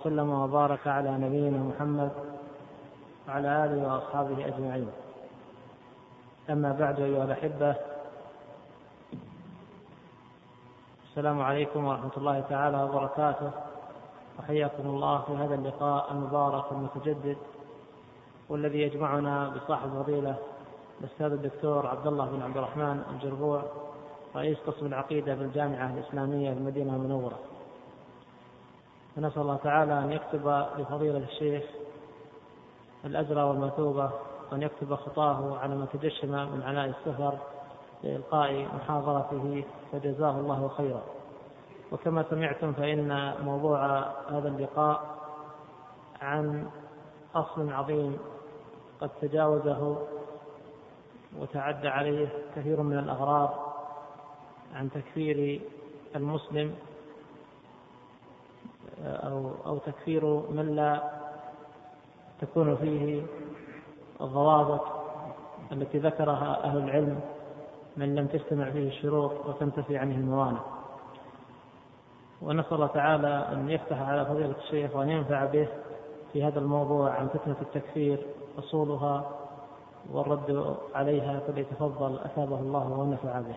وسلم وبارك على نبينا محمد وعلى آله وأصحابه أجمعين. أما بعد أيها الأحبة السلام عليكم ورحمة الله تعالى وبركاته. وحياكم الله في هذا اللقاء المبارك المتجدد والذي يجمعنا بصاحب الفضيله الأستاذ الدكتور عبد الله بن عبد الرحمن الجربوع رئيس قسم العقيدة بالجامعة الإسلامية في المدينة المنورة. ونسأل الله تعالى أن يكتب لفضيلة الشيخ الأجر والمثوبة وأن يكتب خطاه على ما تجشم من عناء السفر لإلقاء محاضرته فجزاه الله خيرا. وكما سمعتم فإن موضوع هذا اللقاء عن أصل عظيم قد تجاوزه وتعدى عليه كثير من الأغراض عن تكفير المسلم أو أو تكفير من لا تكون فيه الضوابط التي ذكرها أهل العلم من لم تجتمع فيه الشروط وتنتفي عنه الموانع. ونسأل الله تعالى أن يفتح على فضيلة الشيخ وأن ينفع به في هذا الموضوع عن فتنة التكفير أصولها والرد عليها فليتفضل أثابه الله ونفع به.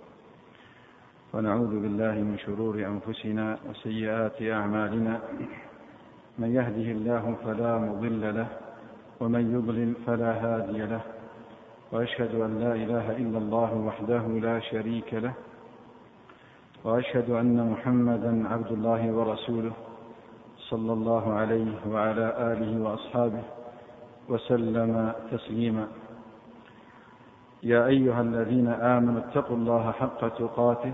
ونعوذ بالله من شرور أنفسنا وسيئات أعمالنا. من يهده الله فلا مضل له ومن يضلل فلا هادي له. وأشهد أن لا إله إلا الله وحده لا شريك له. وأشهد أن محمدا عبد الله ورسوله صلى الله عليه وعلى آله وأصحابه وسلم تسليما. يا أيها الذين آمنوا اتقوا الله حق تقاته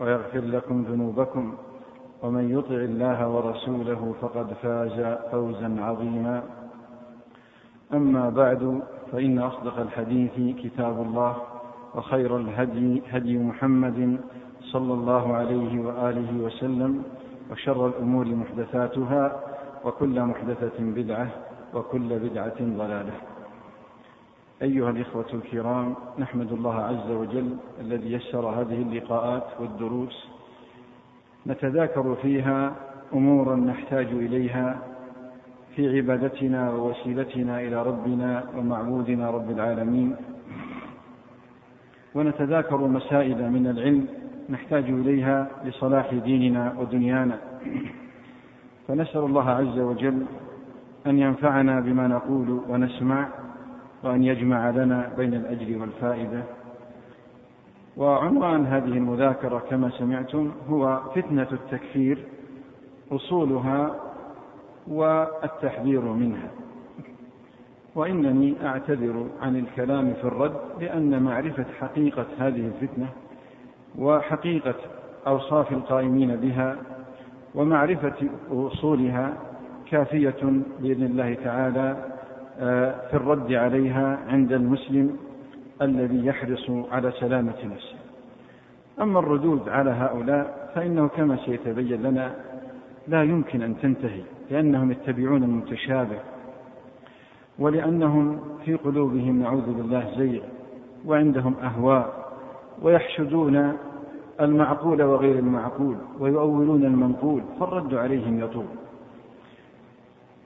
ويغفر لكم ذنوبكم ومن يطع الله ورسوله فقد فاز فوزا عظيما. أما بعد فإن أصدق الحديث كتاب الله وخير الهدي هدي محمد صلى الله عليه وآله وسلم وشر الأمور محدثاتها وكل محدثة بدعة وكل بدعة ضلالة. أيها الإخوة الكرام نحمد الله عز وجل الذي يسر هذه اللقاءات والدروس. نتذاكر فيها أمورا نحتاج إليها في عبادتنا ووسيلتنا إلى ربنا ومعبودنا رب العالمين. ونتذاكر مسائل من العلم نحتاج إليها لصلاح ديننا ودنيانا. فنسأل الله عز وجل أن ينفعنا بما نقول ونسمع وأن يجمع لنا بين الأجر والفائدة. وعنوان هذه المذاكرة كما سمعتم هو فتنة التكفير أصولها والتحذير منها. وإنني أعتذر عن الكلام في الرد لأن معرفة حقيقة هذه الفتنة وحقيقة أوصاف القائمين بها ومعرفة أصولها كافية بإذن الله تعالى. في الرد عليها عند المسلم الذي يحرص على سلامة نفسه. أما الردود على هؤلاء فإنه كما سيتبين لنا لا يمكن أن تنتهي لأنهم يتبعون المتشابه ولأنهم في قلوبهم نعوذ بالله زيغ وعندهم أهواء ويحشدون المعقول وغير المعقول ويؤولون المنقول فالرد عليهم يطول.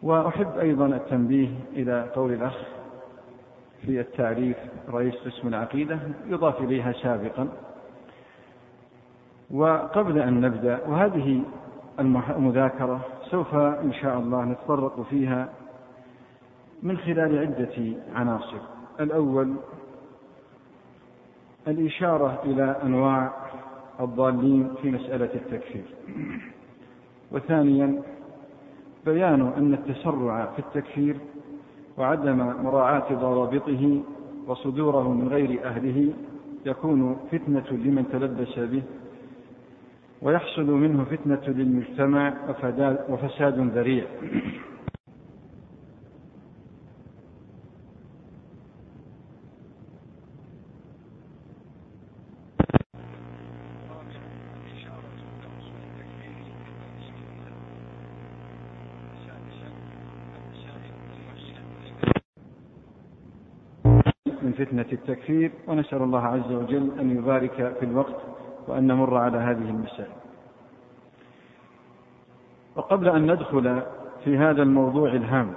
وأحب أيضا التنبيه إلى قول الأخ في التعريف رئيس قسم العقيدة يضاف إليها سابقا. وقبل أن نبدأ وهذه المذاكرة سوف إن شاء الله نتطرق فيها من خلال عدة عناصر. الأول الإشارة إلى أنواع الضالين في مسألة التكفير. وثانيا بيان أن التسرع في التكفير وعدم مراعاة ضوابطه وصدوره من غير أهله يكون فتنة لمن تلبس به ويحصل منه فتنة للمجتمع وفساد ذريع من فتنة التكفير ونسأل الله عز وجل أن يبارك في الوقت وأن نمر على هذه المسائل. وقبل أن ندخل في هذا الموضوع الهام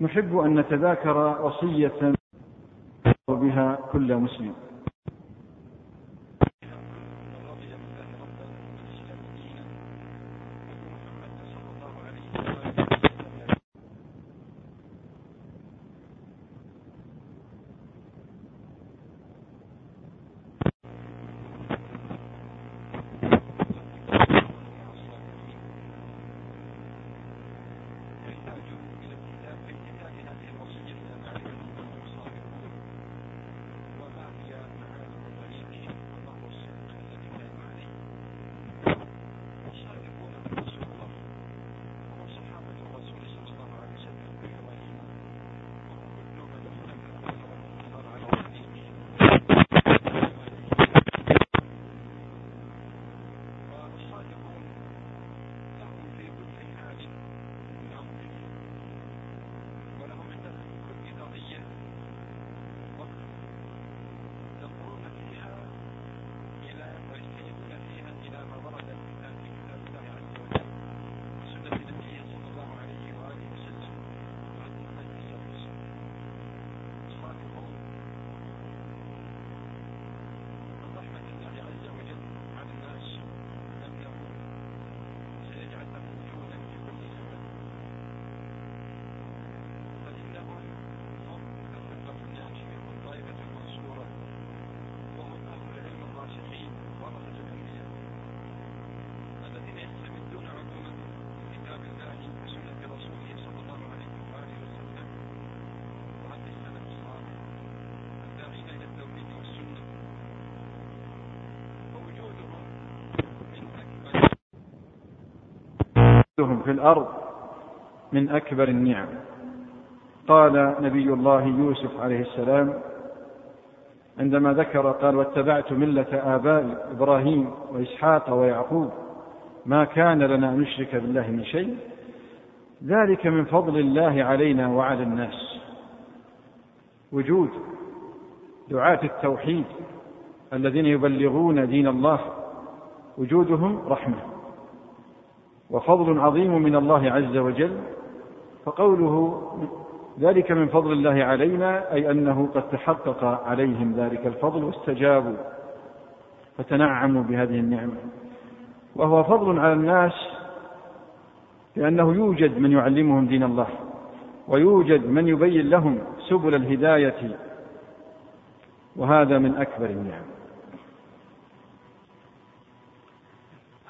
نحب أن نتذاكر وصية بها كل مسلم. في الأرض من أكبر النعم. قال نبي الله يوسف عليه السلام عندما ذكر قال واتبعت ملة آبائي إبراهيم وإسحاق ويعقوب ما كان لنا أن نشرك بالله من شيء. ذلك من فضل الله علينا وعلى الناس. وجود دعاة التوحيد الذين يبلغون دين الله وجودهم رحمة. وفضل عظيم من الله عز وجل فقوله ذلك من فضل الله علينا أي أنه قد تحقق عليهم ذلك الفضل واستجابوا فتنعموا بهذه النعمة. وهو فضل على الناس لأنه يوجد من يعلمهم دين الله ويوجد من يبين لهم سبل الهداية وهذا من أكبر النعم.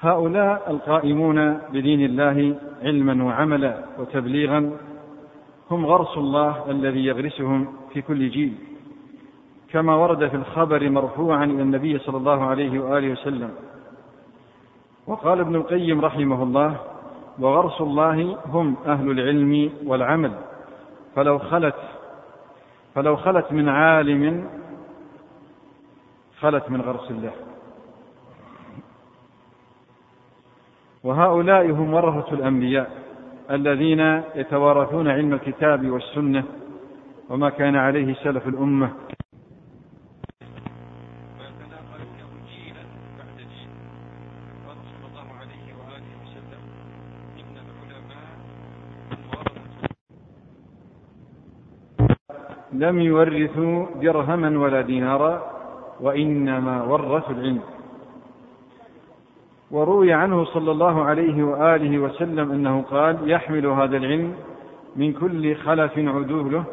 هؤلاء القائمون بدين الله علما وعملا وتبليغا هم غرس الله الذي يغرسهم في كل جيل. كما ورد في الخبر مرفوعا إلى النبي صلى الله عليه وآله وسلم. وقال ابن القيم رحمه الله وغرس الله هم أهل العلم والعمل. فلو خلت فلو خلت من عالم خلت من غرس الله. وهؤلاء هم ورثة الأنبياء الذين يتوارثون علم الكتاب والسنة وما كان عليه سلف الأمة. لم يورثوا درهما ولا دينارا وإنما ورثوا العلم. وروي عنه صلى الله عليه وآله وسلم أنه قال يحمل هذا العلم من كل خلف عدوله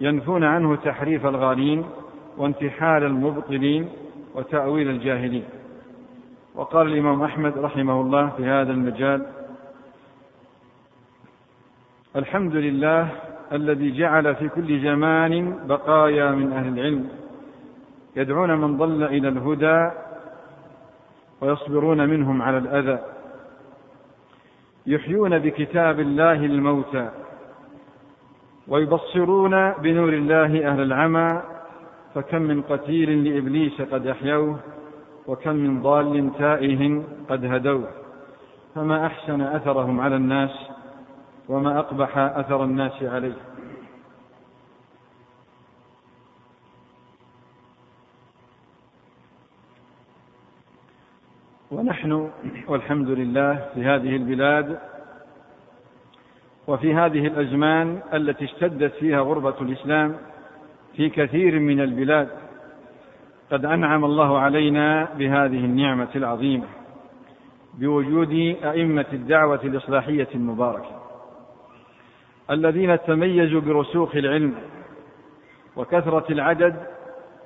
ينفون عنه تحريف الغالين وانتحال المبطلين وتأويل الجاهلين. وقال الإمام أحمد رحمه الله في هذا المجال الحمد لله الذي جعل في كل زمان بقايا من أهل العلم يدعون من ضل إلى الهدى ويصبرون منهم على الأذى. يحيون بكتاب الله الموتى. ويبصرون بنور الله أهل العمى. فكم من قتيل لإبليس قد أحيوه وكم من ضال تائه قد هدوه. فما أحسن أثرهم على الناس وما أقبح أثر الناس عليه. ونحن والحمد لله في هذه البلاد وفي هذه الأزمان التي اشتدت فيها غربة الإسلام في كثير من البلاد قد أنعم الله علينا بهذه النعمة العظيمة بوجود أئمة الدعوة الإصلاحية المباركة الذين تميزوا برسوخ العلم وكثرة العدد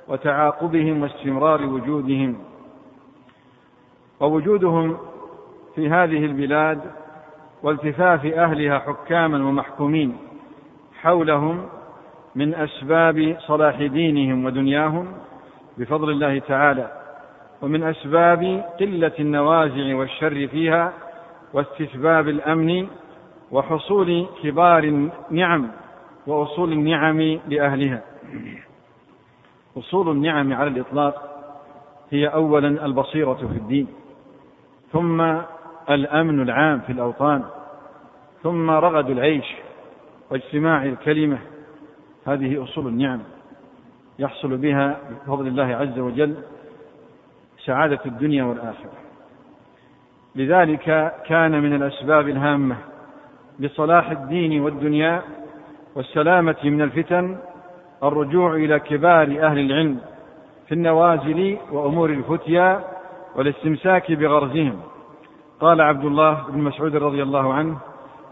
وتعاقبهم واستمرار وجودهم ووجودهم في هذه البلاد والتفاف أهلها حكاما ومحكومين حولهم من أسباب صلاح دينهم ودنياهم بفضل الله تعالى ومن أسباب قلة النوازع والشر فيها واستتباب الأمن وحصول كبار النعم وأصول النعم لأهلها. أصول النعم على الإطلاق هي اولا البصيرة في الدين. ثم الأمن العام في الأوطان ثم رغد العيش واجتماع الكلمة. هذه أصول النعم يحصل بها بفضل الله عز وجل سعادة الدنيا والآخرة. لذلك كان من الأسباب الهامة لصلاح الدين والدنيا والسلامة من الفتن الرجوع إلى كبار أهل العلم في النوازل وأمور الفتيا والاستمساك بغرزهم. قال عبد الله بن مسعود رضي الله عنه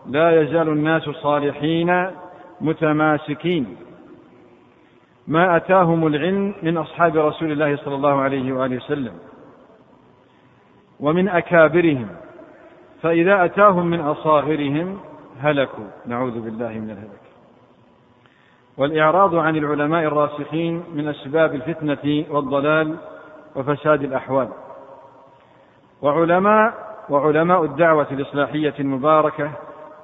لا يزال الناس صالحين متماسكين. ما أتاهم العلم من أصحاب رسول الله صلى الله عليه وآله وسلم ومن أكابرهم. فإذا أتاهم من أصاغرهم هلكوا. نعوذ بالله من الهلك. والإعراض عن العلماء الراسخين من أسباب الفتنة والضلال وفساد الأحوال. وعلماء وعلماء الدعوة الإصلاحية المباركة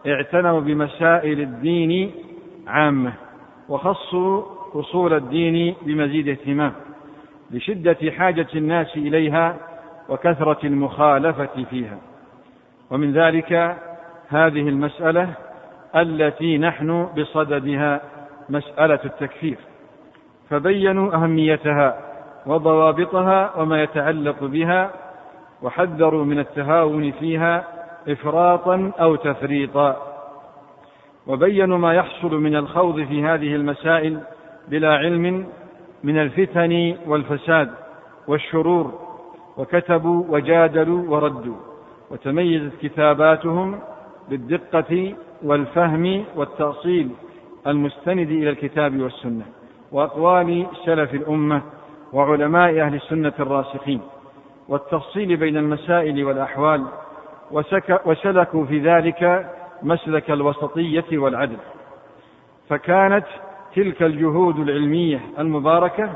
اعتنوا بمسائل الدين عامة وخصوا أصول الدين بمزيد اهتمام لشدة حاجة الناس إليها وكثرة المخالفة فيها. ومن ذلك هذه المسألة التي نحن بصددها مسألة التكفير. فبينوا أهميتها وضوابطها وما يتعلق بها وحذروا من التهاون فيها افراطا أو تفريطا. وبينوا ما يحصل من الخوض في هذه المسائل بلا علم من الفتن والفساد والشرور. وكتبوا وجادلوا وردوا وتميزت كتاباتهم بالدقة والفهم والتأصيل المستند إلى الكتاب والسنة وأقوال سلف الأمة وعلماء أهل السنة الراسخين. والتفصيل بين المسائل والأحوال وسلكوا في ذلك مسلك الوسطية والعدل. فكانت تلك الجهود العلمية المباركة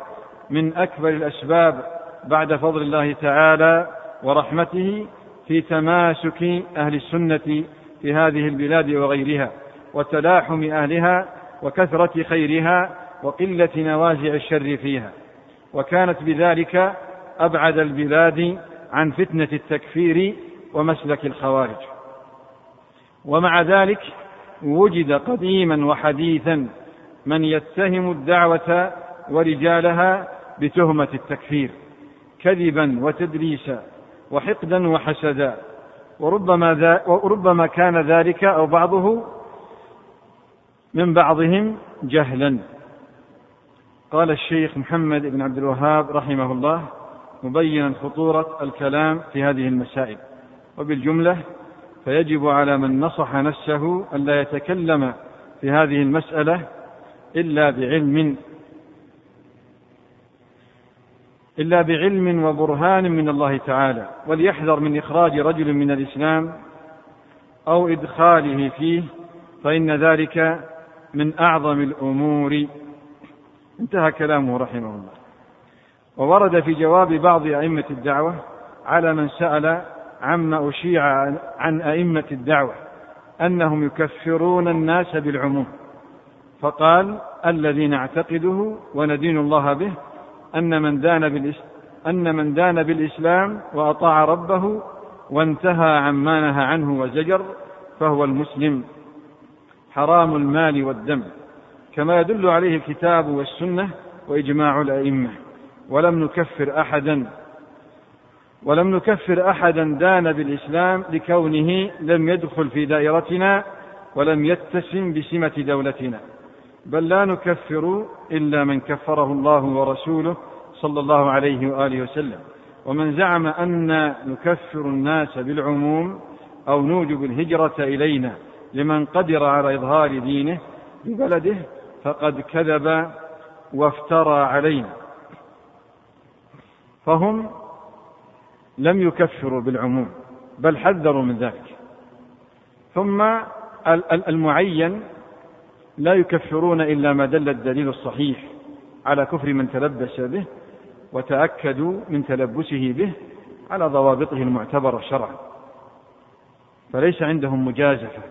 من أكبر الأسباب بعد فضل الله تعالى ورحمته في تماسك أهل السنة في هذه البلاد وغيرها وتلاحم أهلها وكثرة خيرها وقلة نوازع الشر فيها. وكانت بذلك أبعد البلاد عن فتنة التكفير ومسلك الخوارج. ومع ذلك وجد قديما وحديثا من يتهم الدعوة ورجالها بتهمة التكفير كذبا وتدليسا وحقدا وحسدا. وربما, ذا وربما كان ذلك أو بعضه من بعضهم جهلا. قال الشيخ محمد بن عبد الوهاب رحمه الله مبينا خطورة الكلام في هذه المسائل. وبالجملة فيجب على من نصح نفسه ألا يتكلم في هذه المسألة إلا بعلم. إلا بعلم وبرهان من الله تعالى وليحذر من إخراج رجل من الإسلام أو إدخاله فيه فإن ذلك من أعظم الأمور. انتهى كلامه رحمه الله. وورد في جواب بعض أئمة الدعوة على من سأل عما أشيع عن أئمة الدعوة أنهم يكفرون الناس بالعموم. فقال الذي نعتقده وندين الله به أن من دان بالإسلام أن من دان بالإسلام وأطاع ربه وانتهى عما نهى عنه وزجر فهو المسلم. حرام المال والدم. كما يدل عليه الكتاب والسنة وإجماع الأئمة. ولم نكفر أحدا ولم نكفر أحدا دان بالإسلام لكونه لم يدخل في دائرتنا ولم يتسم بسمة دولتنا. بل لا نكفر إلا من كفره الله ورسوله صلى الله عليه وآله وسلم. ومن زعم أن نكفر الناس بالعموم أو نوجب الهجرة إلينا لمن قدر على إظهار دينه ببلده فقد كذب وافترى علينا. فهم لم يكفروا بالعموم بل حذروا من ذلك. ثم المعين لا يكفرون إلا ما دل الدليل الصحيح على كفر من تلبس به وتأكدوا من تلبسه به على ضوابطه المعتبرة شرعا. فليس عندهم مجازفة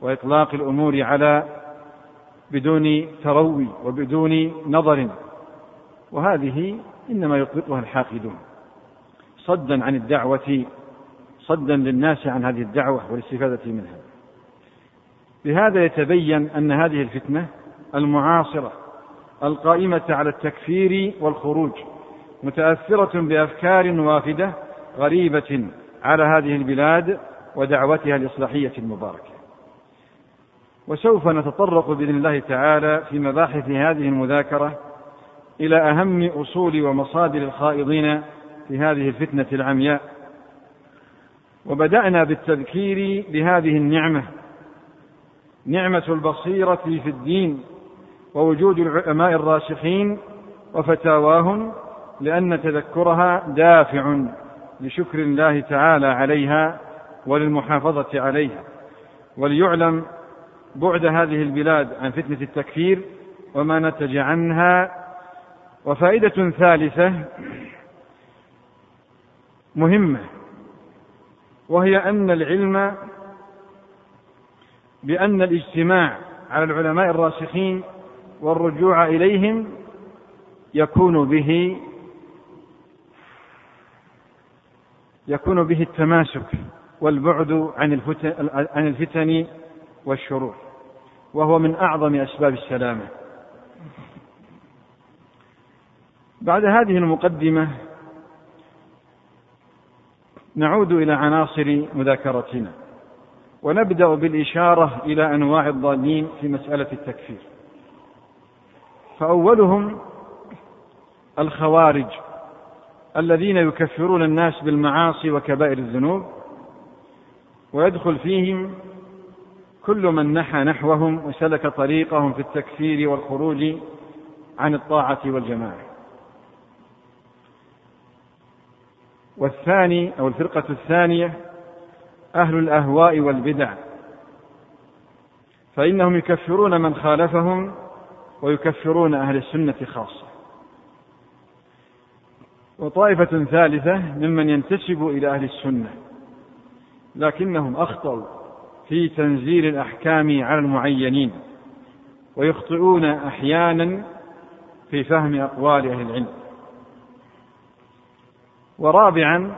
وإطلاق الأمور على بدون تروي وبدون نظر. وهذه إنما يطلقها الحاقدون. صدا عن الدعوة صدا للناس عن هذه الدعوة والاستفادة منها. بهذا يتبين أن هذه الفتنة المعاصرة القائمة على التكفير والخروج متأثرة بأفكار وافدة غريبة على هذه البلاد ودعوتها الإصلاحية المباركة. وسوف نتطرق بإذن الله تعالى في مباحث هذه المذاكرة إلى أهم أصول ومصادر الخائضين في هذه الفتنة العمياء. وبدأنا بالتذكير بهذه النعمة نعمة البصيرة في الدين ووجود العلماء الراسخين وفتاواهم لأن تذكرها دافع لشكر الله تعالى عليها وللمحافظة عليها. وليعلم بعد هذه البلاد عن فتنة التكفير وما نتج عنها وفائدة ثالثة مهمة وهي أن العلم بأن الاجتماع على العلماء الراسخين والرجوع إليهم يكون به يكون به التماسك والبعد عن الفتن, عن الفتن والشرور وهو من أعظم أسباب السلامة. بعد هذه المقدمة نعود إلى عناصر مذاكرتنا ونبدأ بالإشارة إلى أنواع الضالين في مسألة التكفير. فأولهم الخوارج الذين يكفرون الناس بالمعاصي وكبائر الذنوب ويدخل فيهم كل من نحى نحوهم وسلك طريقهم في التكفير والخروج عن الطاعة والجماعة. والثاني أو الفرقة الثانية أهل الأهواء والبدع. فإنهم يكفرون من خالفهم ويكفرون أهل السنة خاصة. وطائفة ثالثة ممن ينتسب إلى أهل السنة لكنهم أخطأوا في تنزيل الأحكام على المعينين ويخطئون أحيانا في فهم أقوال أهل العلم. ورابعا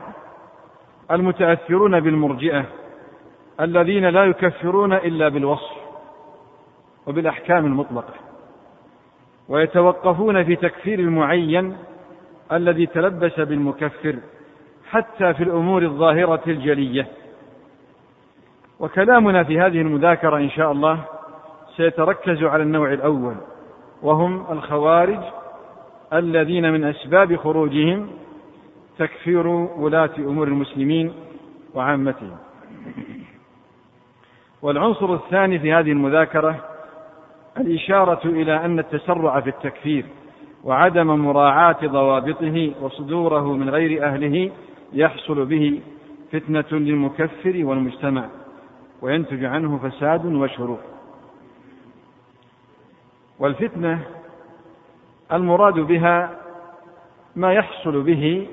المتأثرون بالمرجئة الذين لا يكفرون إلا بالوصف وبالأحكام المطلقة ويتوقفون في تكفير المعين الذي تلبس بالمكفر حتى في الأمور الظاهرة الجلية. وكلامنا في هذه المذاكرة إن شاء الله سيتركز على النوع الأول وهم الخوارج الذين من أسباب خروجهم تكفير ولاة أمور المسلمين وعامتهم. والعنصر الثاني في هذه المذاكرة الإشارة إلى أن التسرع في التكفير وعدم مراعاة ضوابطه وصدوره من غير أهله يحصل به فتنة للمكفر والمجتمع وينتج عنه فساد وشرور. والفتنة المراد بها ما يحصل به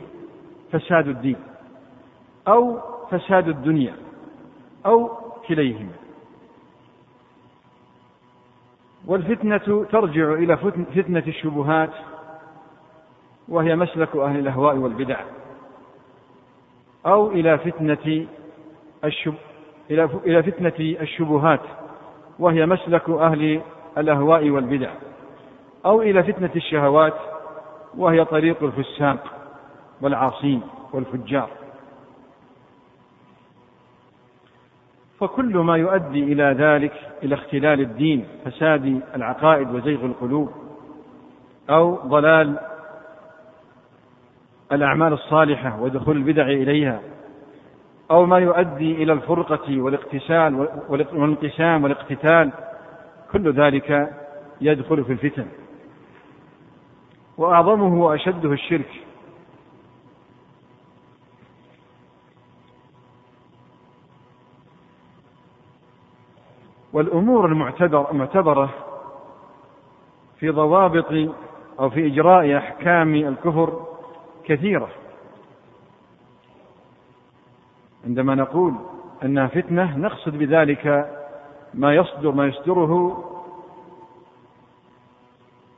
فساد الدين أو فساد الدنيا أو كليهما. والفتنة ترجع إلى فتنة الشبهات وهي مسلك أهل الأهواء والبدع أو إلى فتنة الشب إلى فتنة الشبهات وهي مسلك أهل الأهواء والبدع أو إلى فتنة الشهوات وهي طريق الفساق. والعاصين والفجار. فكل ما يؤدي إلى ذلك إلى اختلال الدين فساد العقائد وزيغ القلوب أو ضلال الأعمال الصالحة ودخول البدع إليها أو ما يؤدي إلى الفرقة والاقتسال والانقسام والاقتتال كل ذلك يدخل في الفتن. وأعظمه وأشده الشرك والأمور المعتبر المعتبرة في ضوابط أو في إجراء أحكام الكفر كثيرة. عندما نقول أنها فتنة نقصد بذلك ما يصدر ما يصدره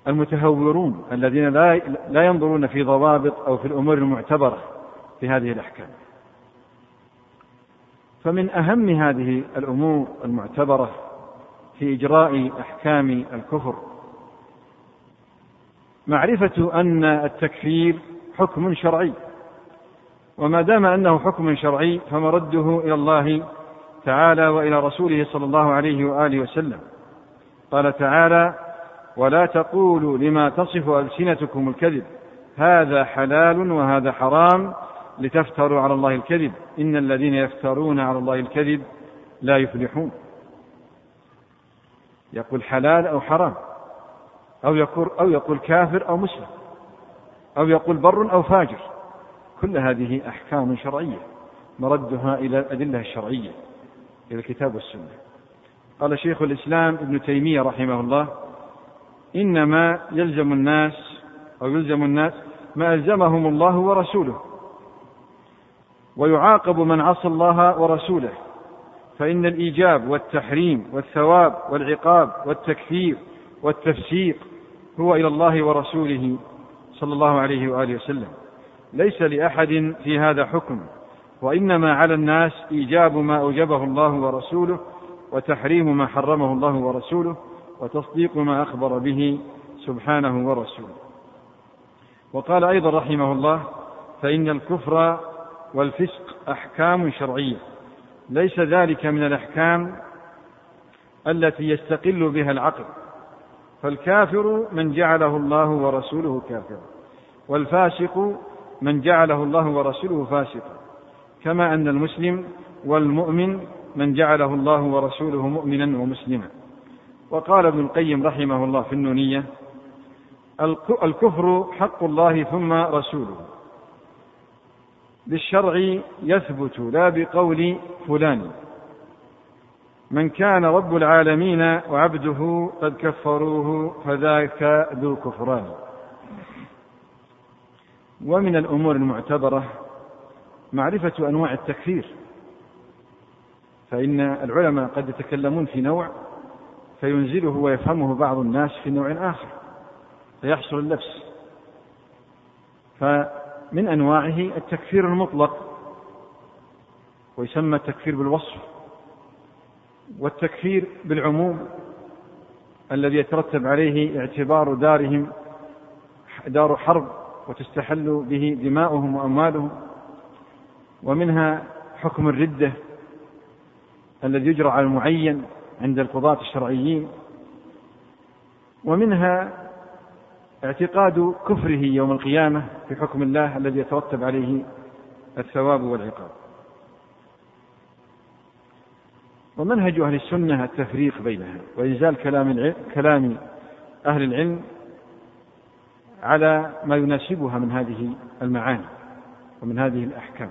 المتهورون الذين لا لا ينظرون في ضوابط أو في الأمور المعتبرة في هذه الأحكام. فمن أهم هذه الأمور المعتبرة في إجراء أحكام الكفر. معرفة أن التكفير حكم شرعي وما دام أنه حكم شرعي فمرده إلى الله تعالى وإلى رسوله صلى الله عليه وآله وسلم. قال تعالى ولا تقولوا لما تصف ألسنتكم الكذب هذا حلال وهذا حرام لتفتروا على الله الكذب. إن الذين يفترون على الله الكذب لا يفلحون. يقول حلال أو حرام. أو يقول أو يقول كافر أو مسلم. أو يقول بر أو فاجر. كل هذه أحكام شرعية. مردها إلى الأدلة الشرعية إلى الكتاب والسنة. قال شيخ الإسلام ابن تيمية رحمه الله إنما يلزم الناس أو يلزم الناس ما ألزمهم الله ورسوله. ويعاقب من عصى الله ورسوله. فإن الإيجاب والتحريم والثواب والعقاب والتكفير والتفسيق هو إلى الله ورسوله صلى الله عليه وآله وسلم. ليس لأحد في هذا حكم وإنما على الناس إيجاب ما أوجبه الله ورسوله وتحريم ما حرمه الله ورسوله وتصديق ما أخبر به سبحانه ورسوله. وقال أيضا رحمه الله فإن الكفر والفسق أحكام شرعية. ليس ذلك من الأحكام التي يستقل بها العقل. فالكافر من جعله الله ورسوله كافرا. والفاسق من جعله الله ورسوله فاسقا. كما أن المسلم والمؤمن من جعله الله ورسوله مؤمنا ومسلما. وقال ابن القيم رحمه الله في النونية الكفر حق الله ثم رسوله. بالشرع يثبت لا بقول فلان. من كان رب العالمين وعبده قد كفروه فذاك ذو كفران. ومن الأمور المعتبرة معرفة أنواع التكفير. فإن العلماء قد يتكلمون في نوع فينزله ويفهمه بعض الناس في نوع آخر. فيحصل اللبس. فمن أنواعه التكفير المطلق ويسمى التكفير بالوصف والتكفير بالعموم الذي يترتب عليه اعتبار دارهم دار حرب وتستحل به دماؤهم وأموالهم ومنها حكم الردة الذي يجرى على المعين عند القضاة الشرعيين ومنها اعتقاد كفره يوم القيامة في حكم الله الذي يترتب عليه الثواب والعقاب. ومنهج أهل السنة التفريق بينها وإنزال كلام كلام أهل العلم على ما يناسبها من هذه المعاني ومن هذه الأحكام.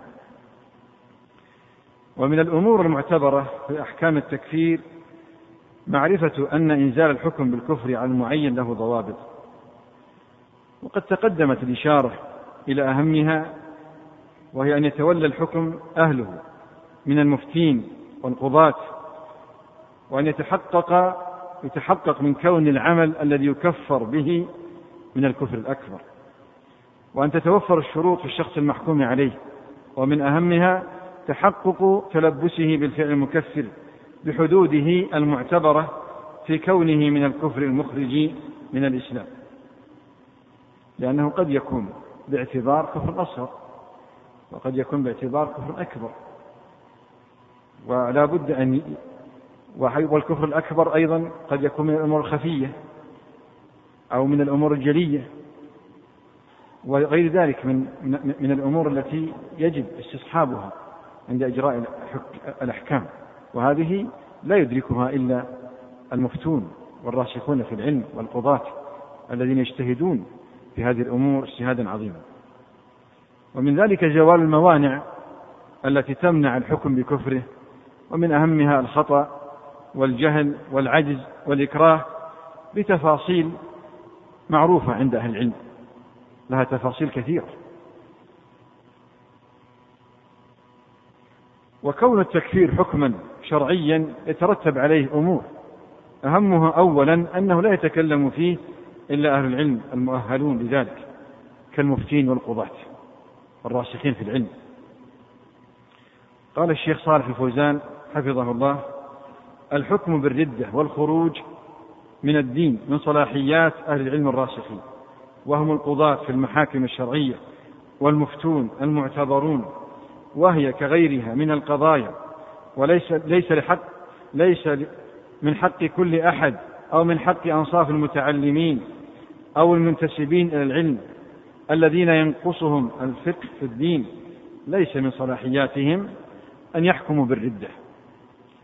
ومن الأمور المعتبرة في أحكام التكفير معرفة أن إنزال الحكم بالكفر على المعين له ضوابط. وقد تقدمت الإشارة إلى أهمها وهي أن يتولى الحكم أهله من المفتين والقضاة وأن يتحقق يتحقق من كون العمل الذي يكفر به من الكفر الأكبر وأن تتوفر الشروط في الشخص المحكوم عليه ومن أهمها تحقق تلبسه بالفعل المكفر بحدوده المعتبرة في كونه من الكفر المخرج من الإسلام. لأنه قد يكون باعتبار كفر أصغر وقد يكون باعتبار كفر أكبر. ولا بد أن والكفر الأكبر أيضا قد يكون من الأمور الخفية أو من الأمور الجلية وغير ذلك من من الأمور التي يجب استصحابها عند إجراء الأحكام. وهذه لا يدركها إلا المفتون والراسخون في العلم والقضاة الذين يجتهدون في هذه الأمور اجتهادا عظيما. ومن ذلك زوال الموانع التي تمنع الحكم بكفره ومن أهمها الخطأ والجهل والعجز والإكراه بتفاصيل معروفة عند أهل العلم. لها تفاصيل كثيرة. وكون التكفير حكما شرعيا يترتب عليه أمور أهمها أولا أنه لا يتكلم فيه إلا أهل العلم المؤهلون لذلك كالمفتين والقضاة الراسخين في العلم. قال الشيخ صالح الفوزان حفظه الله الحكم بالردة والخروج من الدين من صلاحيات أهل العلم الراسخين وهم القضاة في المحاكم الشرعية والمفتون المعتبرون وهي كغيرها من القضايا وليس ليس لحق ليس من حق كل أحد أو من حق أنصاف المتعلمين أو المنتسبين إلى العلم الذين ينقصهم الفقه في الدين ليس من صلاحياتهم أن يحكموا بالردة.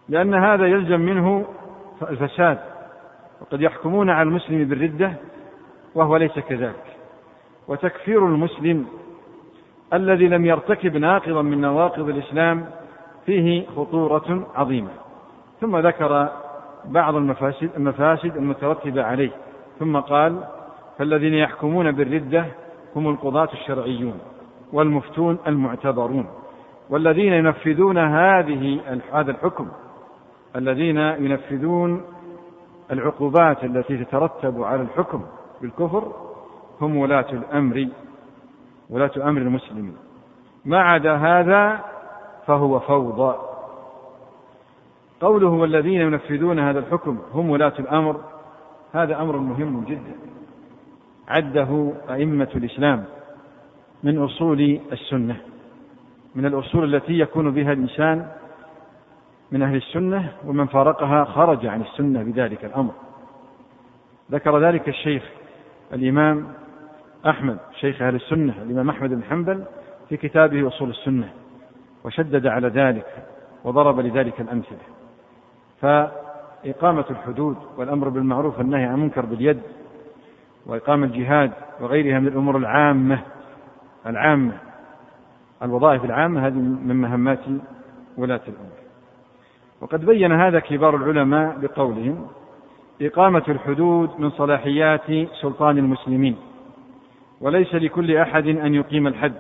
لأن هذا يلزم منه الفساد. وقد يحكمون على المسلم بالردة وهو ليس كذلك. وتكفير المسلم الذي لم يرتكب ناقضا من نواقض الإسلام فيه خطورة عظيمة. ثم ذكر بعض المفاسد المفاسد المترتبة عليه. ثم قال فالذين يحكمون بالردة هم القضاة الشرعيون والمفتون المعتبرون والذين ينفذون هذه هذا الحكم الذين ينفذون العقوبات التي تترتب على الحكم بالكفر هم ولاة الأمر ولاة أمر المسلمين. ما عدا هذا فهو فوضى. قوله والذين ينفذون هذا الحكم هم ولاة الأمر هذا أمر مهم جدا. عده أئمة الإسلام من أصول السنة من الأصول التي يكون بها الإنسان من أهل السنة ومن فارقها خرج عن السنة بذلك الأمر. ذكر ذلك الشيخ الإمام أحمد شيخ أهل السنة الإمام أحمد بن حنبل في كتابه أصول السنة وشدد على ذلك وضرب لذلك الأمثلة. فإقامة الحدود والأمر بالمعروف والنهي عن المنكر باليد وإقامة الجهاد وغيرها من الأمور العامة العامة الوظائف العامة هذه من مهمات ولاة الأمور. وقد بين هذا كبار العلماء بقولهم إقامة الحدود من صلاحيات سلطان المسلمين وليس لكل أحد أن يقيم الحد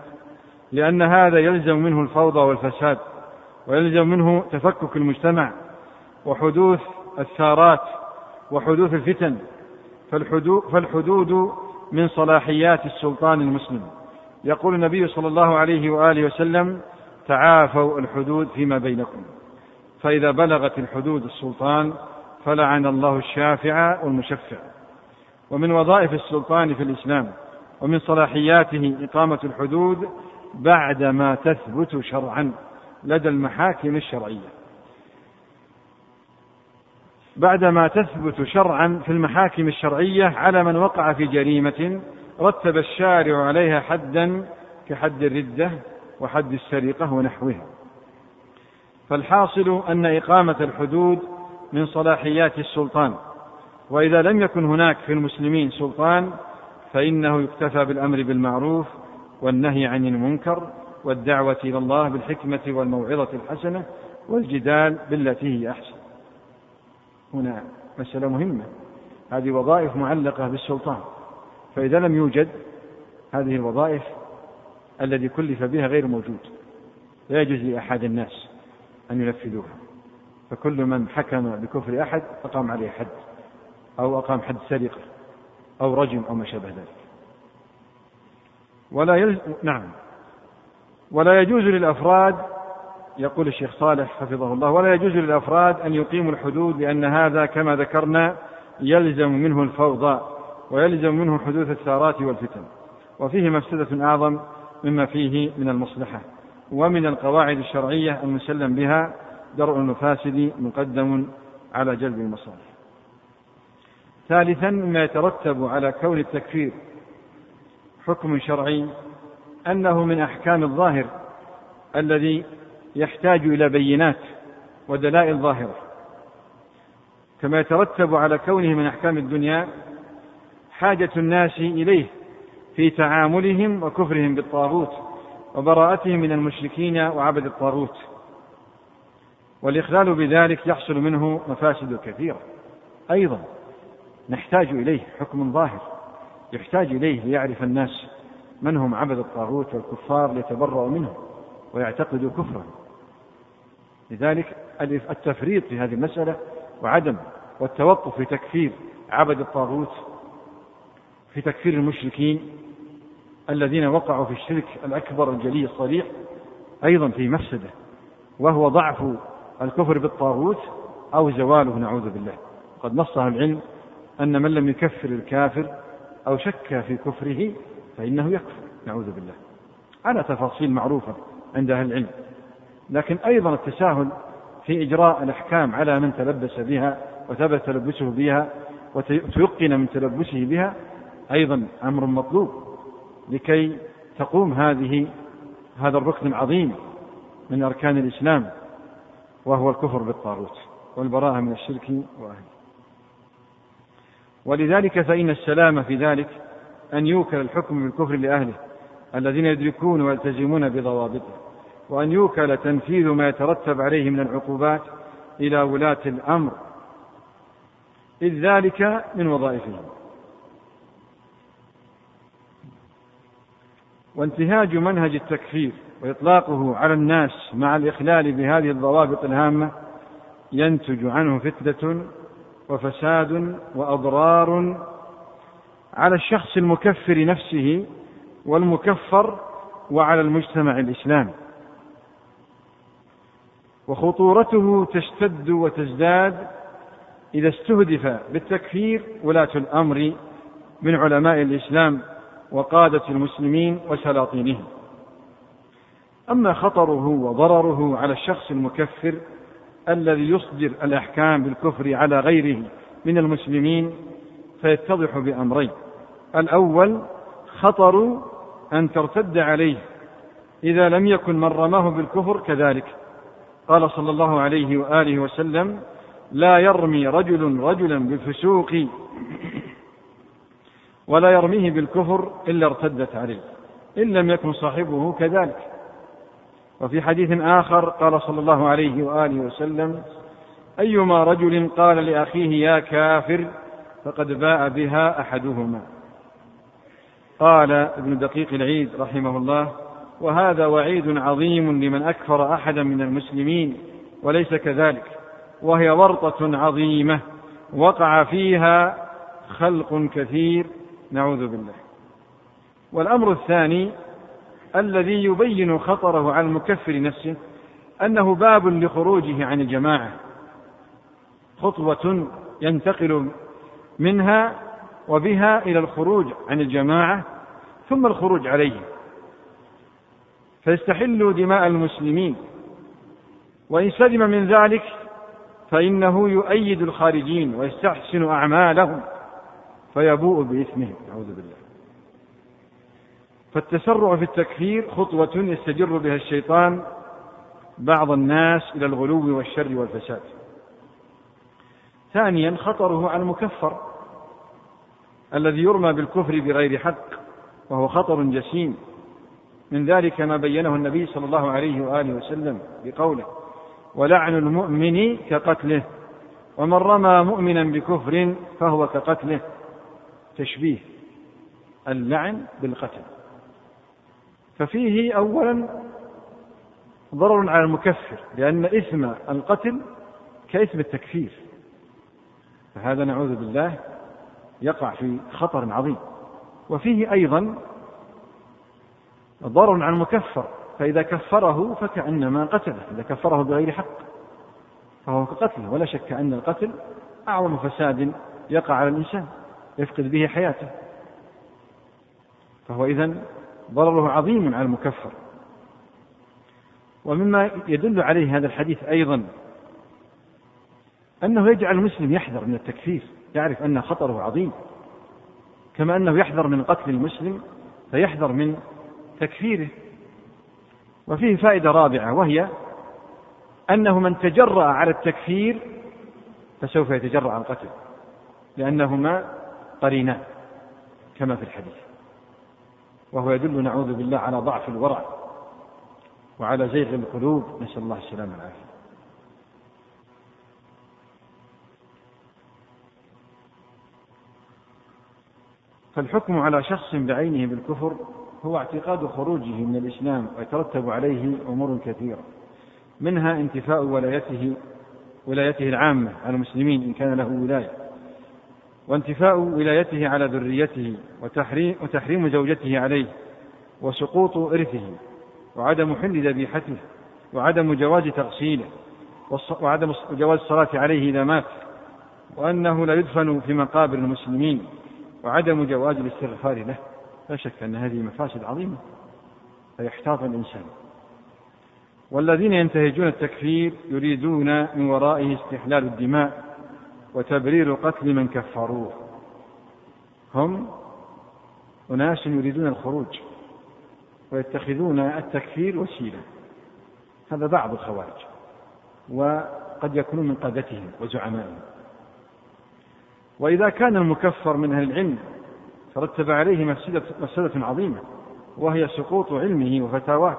لأن هذا يلزم منه الفوضى والفساد ويلزم منه تفكك المجتمع وحدوث الثارات وحدوث الفتن فالحدود, فالحدود من صلاحيات السلطان المسلم. يقول النبي صلى الله عليه وآله وسلم تعافوا الحدود فيما بينكم. فإذا بلغت الحدود السلطان فلعن الله الشافع والمشفع. ومن وظائف السلطان في الإسلام ومن صلاحياته إقامة الحدود بعدما تثبت شرعا لدى المحاكم الشرعية. بعدما تثبت شرعا في المحاكم الشرعية على من وقع في جريمة رتب الشارع عليها حدا كحد الردة وحد السرقة ونحوها. فالحاصل أن إقامة الحدود من صلاحيات السلطان. وإذا لم يكن هناك في المسلمين سلطان فإنه يكتفى بالأمر بالمعروف والنهي عن المنكر والدعوة إلى الله بالحكمة والموعظة الحسنة والجدال بالتي هي أحسن. هنا مسألة مهمة. هذه وظائف معلقة بالسلطان. فإذا لم يوجد هذه الوظائف الذي كلف بها غير موجود لا يجوز لأحد الناس أن ينفذوها. فكل من حكم بكفر أحد أقام عليه حد أو أقام حد سرقة أو رجم أو ما شابه ذلك. ولا يلز... نعم. ولا يجوز للأفراد يقول الشيخ صالح حفظه الله ولا يجوز للأفراد أن يقيموا الحدود لأن هذا كما ذكرنا يلزم منه الفوضى ويلزم منه حدوث الثارات والفتن وفيه مفسدة أعظم مما فيه من المصلحة ومن القواعد الشرعية المسلم بها درء المفاسد مقدم على جلب المصالح. ثالثا مما يترتب على كون التكفير حكم شرعي أنه من أحكام الظاهر الذي يحتاج إلى بينات ودلائل ظاهرة. كما يترتب على كونه من أحكام الدنيا حاجة الناس إليه في تعاملهم وكفرهم بالطاغوت وبراءتهم من المشركين وعبد الطاغوت. والإخلال بذلك يحصل منه مفاسد كثيرة. أيضا نحتاج إليه حكم ظاهر يحتاج إليه ليعرف الناس من هم عبد الطاغوت والكفار ليتبرأوا منهم ويعتقدوا كفرا. لذلك التفريط في هذه المسألة وعدم والتوقف في تكفير عبد الطاغوت في تكفير المشركين الذين وقعوا في الشرك الأكبر الجلي الصريح أيضا في مفسدة وهو ضعف الكفر بالطاغوت أو زواله نعوذ بالله. قد نص العلم أن من لم يكفر الكافر أو شك في كفره فإنه يكفر نعوذ بالله. على تفاصيل معروفة عند أهل العلم. لكن أيضا التساهل في إجراء الأحكام على من تلبس بها وثبت تلبسه بها وتيقن من تلبسه بها أيضا أمر مطلوب لكي تقوم هذه هذا الركن العظيم من أركان الإسلام وهو الكفر بالطاغوت والبراءة من الشرك وأهله. ولذلك فإن السلام في ذلك أن يوكل الحكم بالكفر لأهله الذين يدركون ويلتزمون بضوابطه. وأن يوكل تنفيذ ما يترتب عليه من العقوبات إلى ولاة الأمر. إذ ذلك من وظائفهم. وانتهاج منهج التكفير وإطلاقه على الناس مع الإخلال بهذه الضوابط الهامة ينتج عنه فتنة وفساد وأضرار على الشخص المكفر نفسه والمكفر وعلى المجتمع الإسلامي. وخطورته تشتد وتزداد إذا استهدف بالتكفير ولاة الأمر من علماء الإسلام وقادة المسلمين وسلاطينهم. أما خطره وضرره على الشخص المكفر الذي يصدر الأحكام بالكفر على غيره من المسلمين فيتضح بأمرين. الأول خطر أن ترتد عليه إذا لم يكن من رماه بالكفر كذلك. قال صلى الله عليه وآله وسلم لا يرمي رجل رجلا بالفسوق ولا يرميه بالكفر إلا ارتدت عليه إن لم يكن صاحبه كذلك. وفي حديث آخر قال صلى الله عليه وآله وسلم أيما رجل قال لأخيه يا كافر فقد باء بها أحدهما. قال ابن دقيق العيد رحمه الله وهذا وعيد عظيم لمن أكفر أحدا من المسلمين وليس كذلك. وهي ورطة عظيمة وقع فيها خلق كثير نعوذ بالله. والأمر الثاني الذي يبين خطره على المكفر نفسه أنه باب لخروجه عن الجماعة. خطوة ينتقل منها وبها إلى الخروج عن الجماعة ثم الخروج عليه. فيستحل دماء المسلمين. وإن سلم من ذلك فإنه يؤيد الخارجين ويستحسن أعمالهم فيبوء بإثمهم. نعوذ بالله. فالتسرع في التكفير خطوة يستجر بها الشيطان بعض الناس إلى الغلو والشر والفساد. ثانيا خطره على المكفر الذي يرمى بالكفر بغير حق وهو خطر جسيم. من ذلك ما بينه النبي صلى الله عليه وآله وسلم بقوله ولعن المؤمن كقتله ومن رمى مؤمنا بكفر فهو كقتله. تشبيه اللعن بالقتل. ففيه اولا ضرر على المكفر لأن إثم القتل كإثم التكفير. فهذا نعوذ بالله يقع في خطر عظيم. وفيه أيضا ضرر على المكفر فإذا كفره فكأنما قتله إذا كفره بغير حق فهو كقتله ولا شك أن القتل أعظم فساد يقع على الإنسان يفقد به حياته. فهو إذا ضرره عظيم على المكفر. ومما يدل عليه هذا الحديث أيضا أنه يجعل المسلم يحذر من التكفير يعرف أن خطره عظيم. كما أنه يحذر من قتل المسلم فيحذر من تكفيره. وفيه فائدة رابعة وهي أنه من تجرأ على التكفير فسوف يتجرأ على القتل لأنهما قرينان كما في الحديث. وهو يدل نعوذ بالله على ضعف الورع وعلى زيغ القلوب. نسأل الله السلامة والعافية. فالحكم على شخص بعينه بالكفر هو اعتقاد خروجه من الإسلام ويترتب عليه أمور كثيرة منها انتفاء ولايته ولايته العامة على المسلمين إن كان له ولاية وانتفاء ولايته على ذريته وتحريم, وتحريم زوجته عليه وسقوط إرثه وعدم حل ذبيحته وعدم جواز تغسيله وعدم جواز الصلاة عليه إذا مات وأنه لا يدفن في مقابر المسلمين وعدم جواز الاستغفار له. لا شك أن هذه مفاسد عظيمة فيحتاط الإنسان. والذين ينتهجون التكفير يريدون من ورائه استحلال الدماء وتبرير قتل من كفروه. هم أناس يريدون الخروج ويتخذون التكفير وسيلة. هذا بعض الخوارج وقد يكونون من قادتهم وزعمائهم. وإذا كان المكفر من أهل العلم ترتب عليه مفسدة, مفسدة عظيمة وهي سقوط علمه وفتاواه.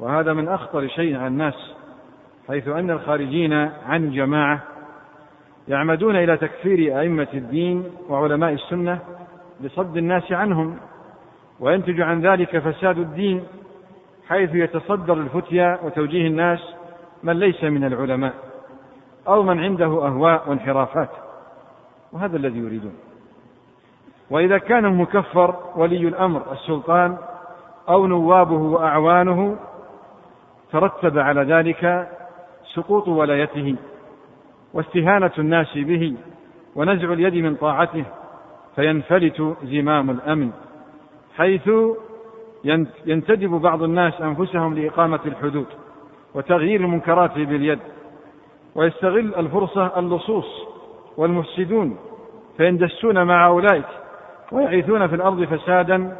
وهذا من أخطر شيء على الناس حيث أن الخارجين عن الجماعة يعمدون إلى تكفير أئمة الدين وعلماء السنة لصد الناس عنهم وينتج عن ذلك فساد الدين حيث يتصدر الفتيا وتوجيه الناس من ليس من العلماء أو من عنده أهواء وانحرافات. وهذا الذي يريدون. وإذا كان المكفر ولي الأمر السلطان أو نوابه وأعوانه ترتب على ذلك سقوط ولايته واستهانة الناس به ونزع اليد من طاعته فينفلت زمام الأمن حيث ينتدب بعض الناس أنفسهم لإقامة الحدود وتغيير المنكرات باليد ويستغل الفرصة اللصوص والمفسدون فيندسون مع أولئك ويعيثون في الأرض فسادا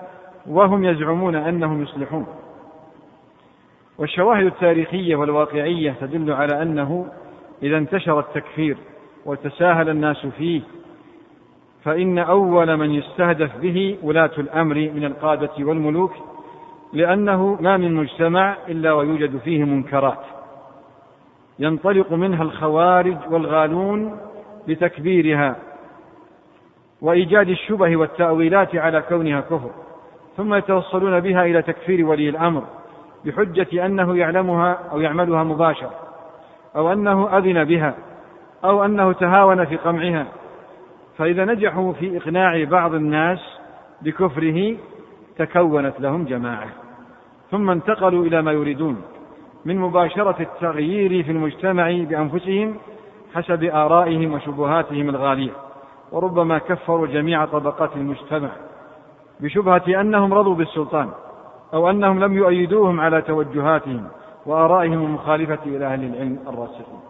وهم يزعمون أنهم يصلحون. والشواهد التاريخية والواقعية تدل على أنه إذا انتشر التكفير وتساهل الناس فيه فإن أول من يستهدف به ولاة الأمر من القادة والملوك لأنه ما من مجتمع إلا ويوجد فيه منكرات. ينطلق منها الخوارج والغالون بتكبيرها وإيجاد الشبه والتأويلات على كونها كفر ثم يتوصلون بها إلى تكفير ولي الأمر بحجة أنه يعلمها أو يعملها مباشرة أو أنه أذن بها أو أنه تهاون في قمعها. فإذا نجحوا في إقناع بعض الناس بكفره تكونت لهم جماعة. ثم انتقلوا إلى ما يريدون من مباشرة التغيير في المجتمع بأنفسهم حسب آرائهم وشبهاتهم الغالية. وربما كفروا جميع طبقات المجتمع بشبهة أنهم رضوا بالسلطان أو أنهم لم يؤيدوهم على توجهاتهم وآرائهم المخالفة إلى أهل العلم الراسخين.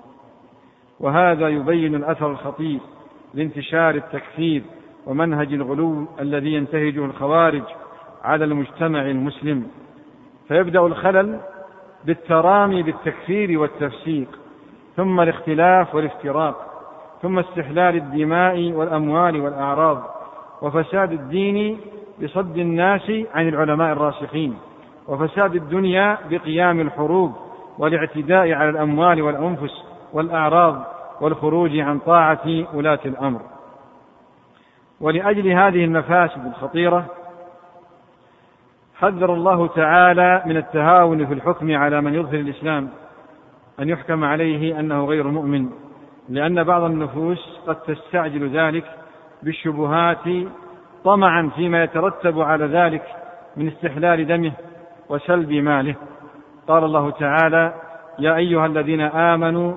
وهذا يبين الأثر الخطير لانتشار التكفير ومنهج الغلو الذي ينتهجه الخوارج على المجتمع المسلم. فيبدأ الخلل بالترامي بالتكفير والتفسيق ثم الاختلاف والافتراق. ثم استحلال الدماء والأموال والأعراض وفساد الدين بصد الناس عن العلماء الراسخين وفساد الدنيا بقيام الحروب والاعتداء على الأموال والأنفس والأعراض والخروج عن طاعة ولاة الأمر. ولأجل هذه المفاسد الخطيرة حذر الله تعالى من التهاون في الحكم على من يظهر الإسلام أن يحكم عليه أنه غير مؤمن. لأن بعض النفوس قد تستعجل ذلك بالشبهات طمعا فيما يترتب على ذلك من استحلال دمه وسلب ماله. قال الله تعالى يا أيها الذين آمنوا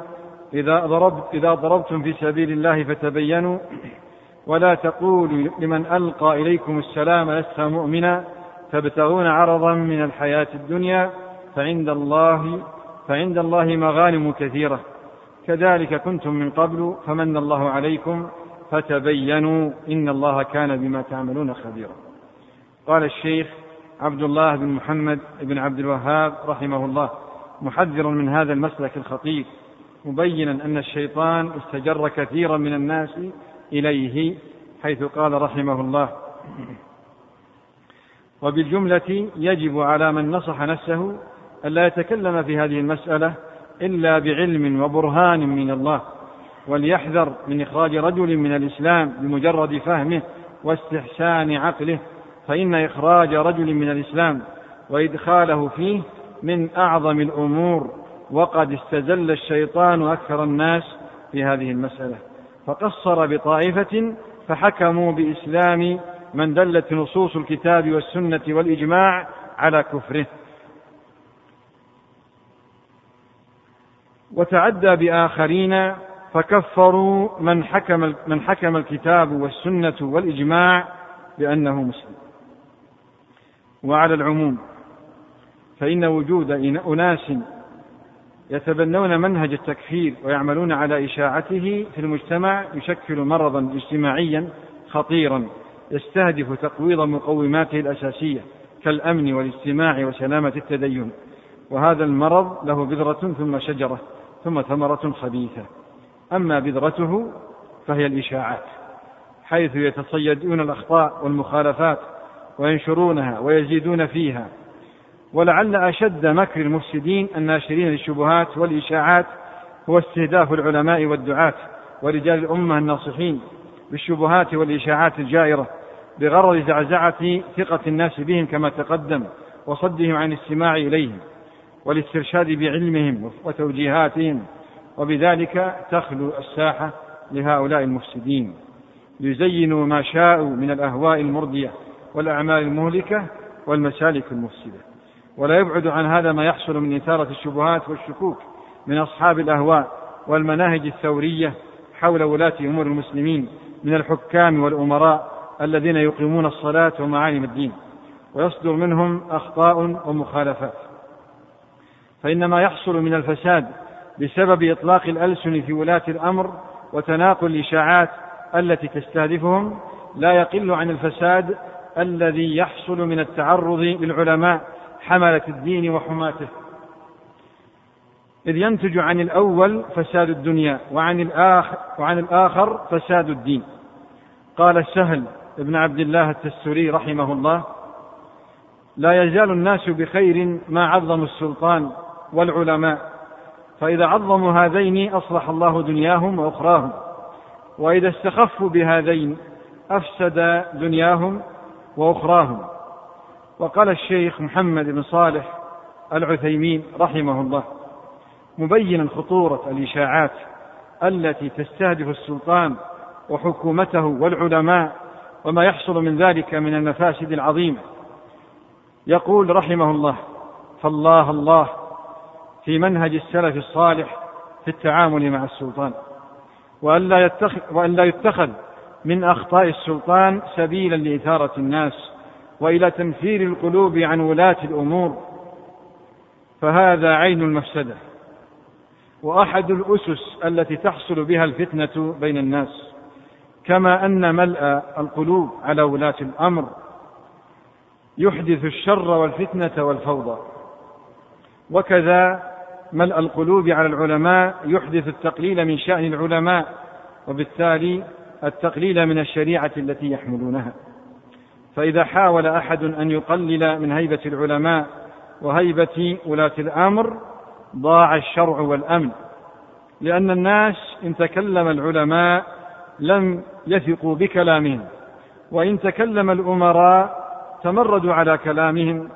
إذا, ضربت إذا ضربتم في سبيل الله فتبينوا ولا تقولوا لمن ألقى إليكم السلام لست مؤمنا. تبتغون عرضا من الحياة الدنيا فعند الله فعند الله مغانم كثيرة. كذلك كنتم من قبل فمن الله عليكم فتبينوا إن الله كان بما تعملون خبيرا. قال الشيخ عبد الله بن محمد بن عبد الوهاب رحمه الله محذرا من هذا المسلك الخطير مبينا أن الشيطان استجر كثيرا من الناس إليه حيث قال رحمه الله وبالجملة يجب على من نصح نفسه ألا يتكلم في هذه المسألة إلا بعلم وبرهان من الله وليحذر من إخراج رجل من الإسلام بمجرد فهمه واستحسان عقله فإن إخراج رجل من الإسلام وإدخاله فيه من أعظم الأمور وقد استزل الشيطان أكثر الناس في هذه المسألة. فقصر بطائفة فحكموا بإسلام من دلت نصوص الكتاب والسنة والإجماع على كفره. وتعدى بآخرين فكفروا من حكم من حكم الكتاب والسنة والإجماع بأنه مسلم. وعلى العموم فإن وجود أناس يتبنون منهج التكفير ويعملون على إشاعته في المجتمع يشكل مرضا اجتماعيا خطيرا يستهدف تقويض مقوماته الأساسية كالأمن والاجتماع وسلامة التدين وهذا المرض له بذرة ثم شجرة ثم ثمرة خبيثة. أما بذرته فهي الإشاعات حيث يتصيدون الأخطاء والمخالفات وينشرونها ويزيدون فيها. ولعل أشد مكر المفسدين الناشرين للشبهات والإشاعات هو استهداف العلماء والدعاة ورجال الأمة الناصحين بالشبهات والإشاعات الجائرة بغرض زعزعة ثقة الناس بهم كما تقدم وصدهم عن الاستماع إليهم. والاسترشاد بعلمهم وتوجيهاتهم وبذلك تخلو الساحة لهؤلاء المفسدين. ليزينوا ما شاءوا من الأهواء المردية والأعمال المهلكة والمسالك المفسدة. ولا يبعد عن هذا ما يحصل من إثارة الشبهات والشكوك من أصحاب الأهواء والمناهج الثورية حول ولاة أمور المسلمين من الحكام والأمراء الذين يقيمون الصلاة ومعالم الدين. ويصدر منهم أخطاء ومخالفات. فإن ما يحصل من الفساد بسبب إطلاق الألسن في ولاة الأمر وتناقل الإشاعات التي تستهدفهم لا يقل عن الفساد الذي يحصل من التعرض للعلماء حملة الدين وحماته. إذ ينتج عن الأول فساد الدنيا وعن الآخر, وعن الآخر فساد الدين. قال السهل ابن عبد الله التستري رحمه الله لا يزال الناس بخير ما عظموا السلطان والعلماء. فإذا عظموا هذين أصلح الله دنياهم وأخراهم. وإذا استخفوا بهذين أفسد دنياهم وأخراهم. وقال الشيخ محمد بن صالح العثيمين رحمه الله مبينا خطورة الإشاعات التي تستهدف السلطان وحكومته والعلماء وما يحصل من ذلك من المفاسد العظيمة. يقول رحمه الله فالله الله في منهج السلف الصالح في التعامل مع السلطان. وألا يتخذ, وألا يتخذ من أخطاء السلطان سبيلا لإثارة الناس وإلى تنفير القلوب عن ولاة الأمور. فهذا عين المفسدة وأحد الأسس التي تحصل بها الفتنة بين الناس كما أن ملء القلوب على ولاة الأمر يحدث الشر والفتنة والفوضى. وكذا ملء القلوب على العلماء يحدث التقليل من شأن العلماء وبالتالي التقليل من الشريعة التي يحملونها. فإذا حاول أحد أن يقلل من هيبة العلماء وهيبة ولاة الأمر ضاع الشرع والأمن. لأن الناس إن تكلم العلماء لم يثقوا بكلامهم وإن تكلم الأمراء تمردوا على كلامهم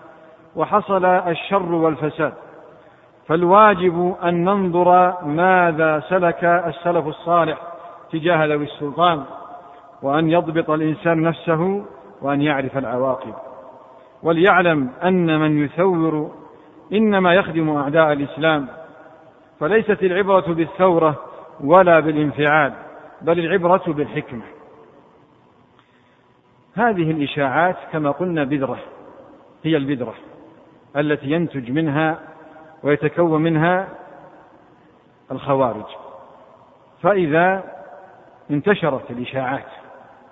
وحصل الشر والفساد. فالواجب أن ننظر ماذا سلك السلف الصالح تجاه ذوي السلطان وأن يضبط الإنسان نفسه وأن يعرف العواقب. وليعلم أن من يثور إنما يخدم أعداء الإسلام. فليست العبرة بالثورة ولا بالانفعال بل العبرة بالحكمة. هذه الإشاعات كما قلنا بذرة هي البذرة التي ينتج منها ويتكون منها الخوارج. فإذا انتشرت الإشاعات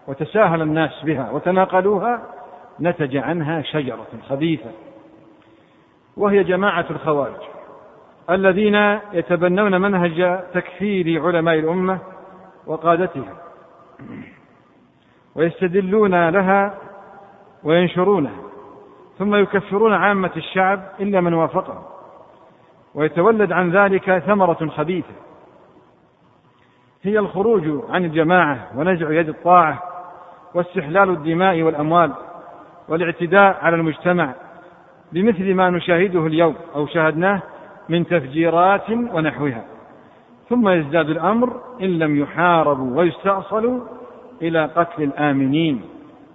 وتساهل الناس بها وتناقلوها نتج عنها شجرة خبيثة وهي جماعة الخوارج الذين يتبنون منهج تكفير علماء الأمة وقادتها ويستدلون لها وينشرونها ثم يكفرون عامة الشعب إلا من وافقهم. ويتولد عن ذلك ثمرة خبيثة. هي الخروج عن الجماعة ونزع يد الطاعة واستحلال الدماء والأموال والاعتداء على المجتمع بمثل ما نشاهده اليوم أو شاهدناه من تفجيرات ونحوها. ثم يزداد الأمر إن لم يحاربوا ويستأصلوا إلى قتل الآمنين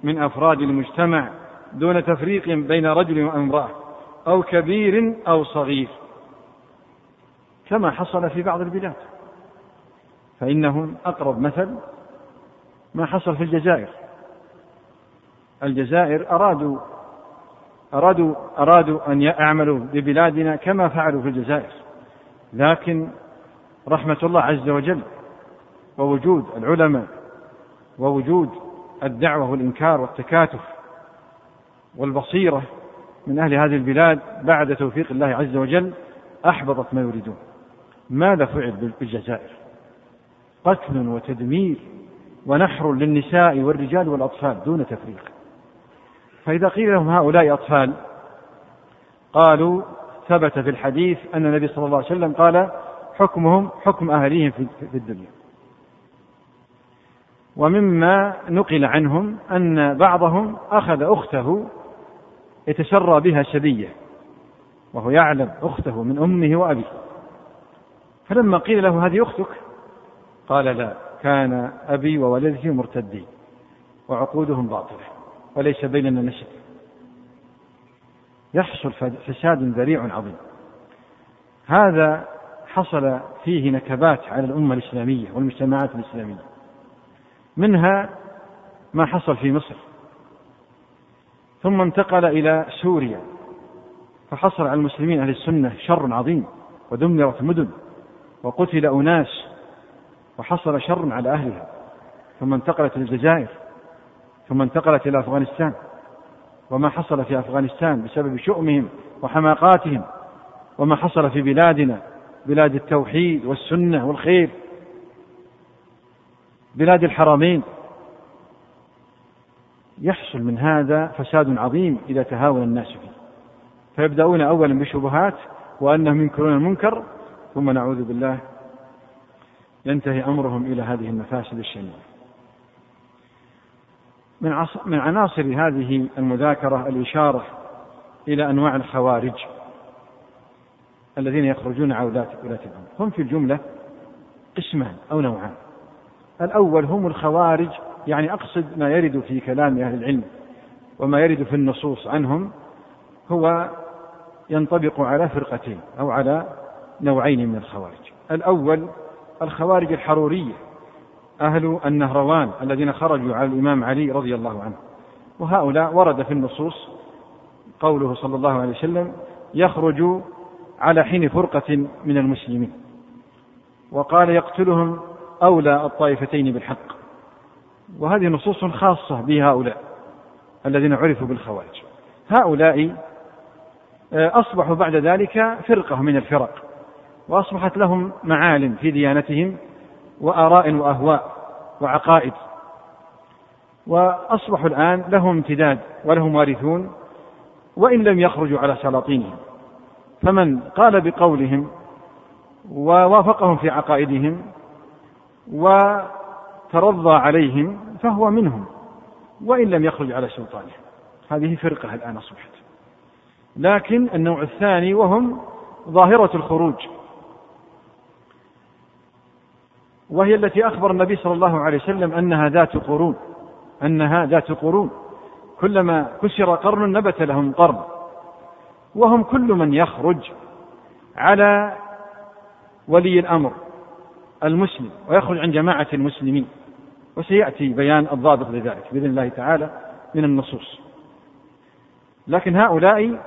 من أفراد المجتمع دون تفريق بين رجل وامرأة أو كبير أو صغير. كما حصل في بعض البلاد. فإنهم أقرب مثل ما حصل في الجزائر. الجزائر أرادوا أرادوا أرادوا أن يعملوا ببلادنا كما فعلوا في الجزائر. لكن رحمة الله عز وجل ووجود العلماء ووجود الدعوة والإنكار والتكاتف والبصيرة من أهل هذه البلاد بعد توفيق الله عز وجل أحبطت ما يريدون. ماذا فعل بالجزائر؟ قتل وتدمير ونحر للنساء والرجال والأطفال دون تفريق. فإذا قيل لهم هؤلاء أطفال قالوا ثبت في الحديث أن النبي صلى الله عليه وسلم قال حكمهم حكم أهليهم في الدنيا. ومما نقل عنهم أن بعضهم أخذ أخته يتسرى بها سبية وهو يعلم أخته من أمه وأبيه. فلما قيل له هذه أختك؟ قال لا كان أبي وولده مرتدين وعقودهم باطلة وليس بيننا نسب يحصل فساد ذريع عظيم. هذا حصل فيه نكبات على الأمة الإسلامية والمجتمعات الإسلامية. منها ما حصل في مصر. ثم انتقل إلى سوريا. فحصل على المسلمين أهل السنة شر عظيم ودمرت مدن. وقتل أناس وحصل شر على أهلها ثم انتقلت إلى الجزائر ثم انتقلت إلى أفغانستان وما حصل في أفغانستان بسبب شؤمهم وحماقاتهم وما حصل في بلادنا بلاد التوحيد والسنة والخير بلاد الحرمين. يحصل من هذا فساد عظيم إذا تهاون الناس فيه. فيبدأون أولا بشبهات وأنهم ينكرون المنكر ثم نعوذ بالله ينتهي أمرهم إلى هذه المفاسد الشنيعة. من, من عناصر هذه المذاكرة الإشارة إلى أنواع الخوارج الذين يخرجون على ولاة الأمر. هم في الجملة قسمان أو نوعان. الأول هم الخوارج يعني أقصد ما يرد في كلام أهل العلم وما يرد في النصوص عنهم هو ينطبق على فرقتين أو على نوعين من الخوارج. الأول الخوارج الحرورية أهل النهروان الذين خرجوا على الإمام علي رضي الله عنه. وهؤلاء ورد في النصوص قوله صلى الله عليه وسلم يخرج على حين فرقة من المسلمين وقال يقتلهم أولى الطائفتين بالحق وهذه نصوص خاصة بهؤلاء الذين عرفوا بالخوارج. هؤلاء أصبحوا بعد ذلك فرقة من الفرق. وأصبحت لهم معالم في ديانتهم وآراء وأهواء وعقائد. وأصبحوا الآن لهم امتداد ولهم وارثون وإن لم يخرجوا على سلاطينهم. فمن قال بقولهم ووافقهم في عقائدهم وترضى عليهم فهو منهم وإن لم يخرج على سلطانه هذه فرقة الآن أصبحت. لكن النوع الثاني وهم ظاهرة الخروج. وهي التي أخبر النبي صلى الله عليه وسلم أنها ذات قرون أنها ذات قرون. كلما كسر قرن نبت لهم قرن. وهم كل من يخرج على ولي الأمر المسلم ويخرج عن جماعة المسلمين. وسيأتي بيان الضابط لذلك بإذن الله تعالى من النصوص. لكن هؤلاء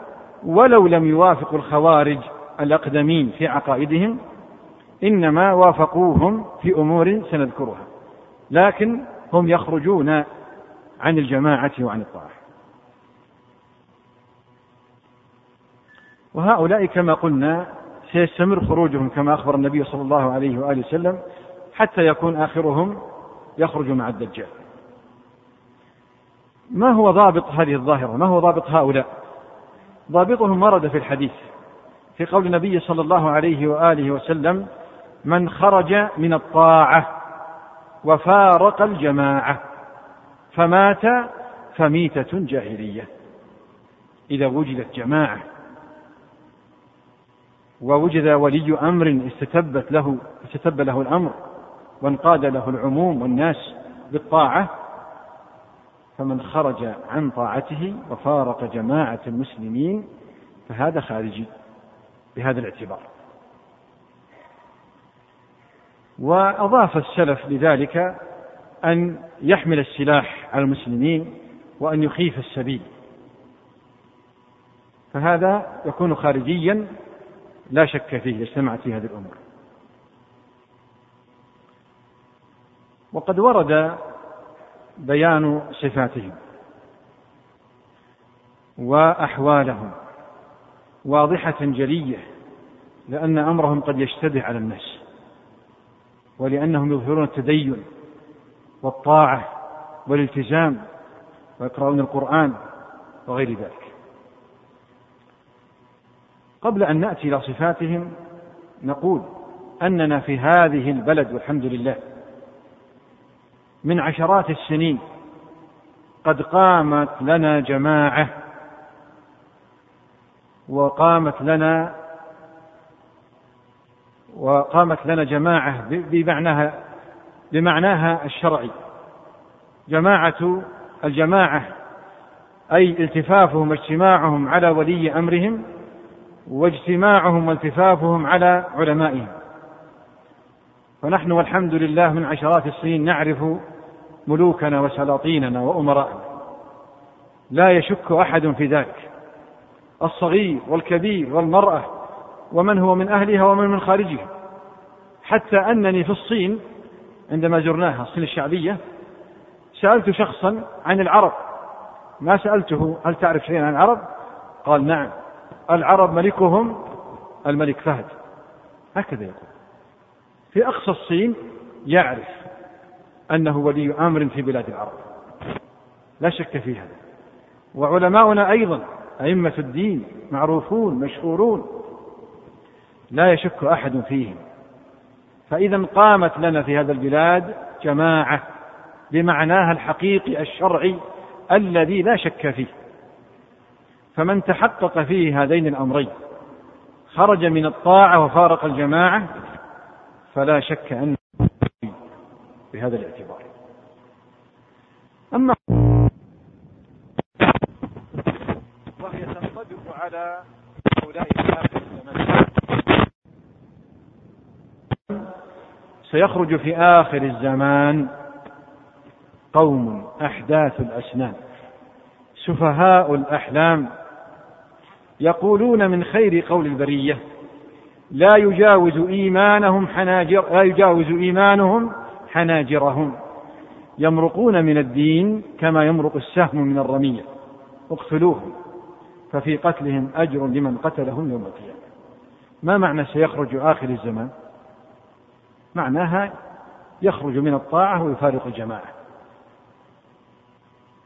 ولو لم يوافقوا الخوارج الأقدمين في عقائدهم إنما وافقوهم في أمور سنذكرها لكن هم يخرجون عن الجماعة وعن الطاعة. وهؤلاء كما قلنا سيستمر خروجهم كما أخبر النبي صلى الله عليه وآله وسلم حتى يكون آخرهم يخرج مع الدجال. ما هو ضابط هذه الظاهرة؟ ما هو ضابط هؤلاء؟ ضابطهم ورد في الحديث في قول النبي صلى الله عليه وآله وسلم من خرج من الطاعة وفارق الجماعة فمات فميتة جاهلية. إذا وجدت جماعة ووجد ولي أمر استتبت له استتب له الأمر وانقاد له العموم والناس بالطاعة فمن خرج عن طاعته وفارق جماعة المسلمين فهذا خارجي بهذا الاعتبار. وأضاف السلف لذلك أن يحمل السلاح على المسلمين وأن يخيف السبيل. فهذا يكون خارجيا لا شك فيه اجتمعت في هذه الأمور. وقد ورد بيان صفاتهم وأحوالهم واضحة جلية لأن أمرهم قد يشتبه على الناس. ولأنهم يظهرون التدين والطاعة والالتزام ويقرؤون القرآن وغير ذلك. قبل أن نأتي إلى صفاتهم نقول أننا في هذه البلد والحمد لله من عشرات السنين قد قامت لنا جماعة وقامت لنا وقامت لنا جماعة بمعناها بمعناها الشرعي. جماعة الجماعة أي التفافهم واجتماعهم على ولي أمرهم واجتماعهم والتفافهم على علمائهم. فنحن والحمد لله من عشرات السنين نعرف ملوكنا وسلاطيننا وأمراءنا. لا يشك أحد في ذلك. الصغير والكبير والمرأة ومن هو من أهلها ومن من خارجها. حتى أنني في الصين عندما زرناها الصين الشعبية سألت شخصا عن العرب. ما سألته؟ هل تعرف شيئا عن العرب؟ قال نعم. العرب ملكهم الملك فهد. هكذا يقول. في أقصى الصين يعرف أنه ولي أمر في بلاد العرب. لا شك في هذا. وعلماؤنا أيضا أئمة الدين معروفون مشهورون. لا يشك أحد فيهم. فإذا قامت لنا في هذا البلاد جماعة بمعناها الحقيقي الشرعي الذي لا شك فيه. فمن تحقق فيه هذين الأمرين خرج من الطاعة وفارق الجماعة فلا شك أن بهذا الاعتبار. أما وهي تنطبق على هؤلاء آخر سيخرج في آخر الزمان قوم أحداث الأسنان. سفهاء الأحلام يقولون من خير قول البرية لا يجاوز إيمانهم حناجر لا يجاوز إيمانهم حناجرهم. يمرقون من الدين كما يمرق السهم من الرمية. اقتلوهم ففي قتلهم أجر لمن قتلهم يوم القيامة. ما معنى سيخرج آخر الزمان؟ معناها يخرج من الطاعة ويفارق الجماعة.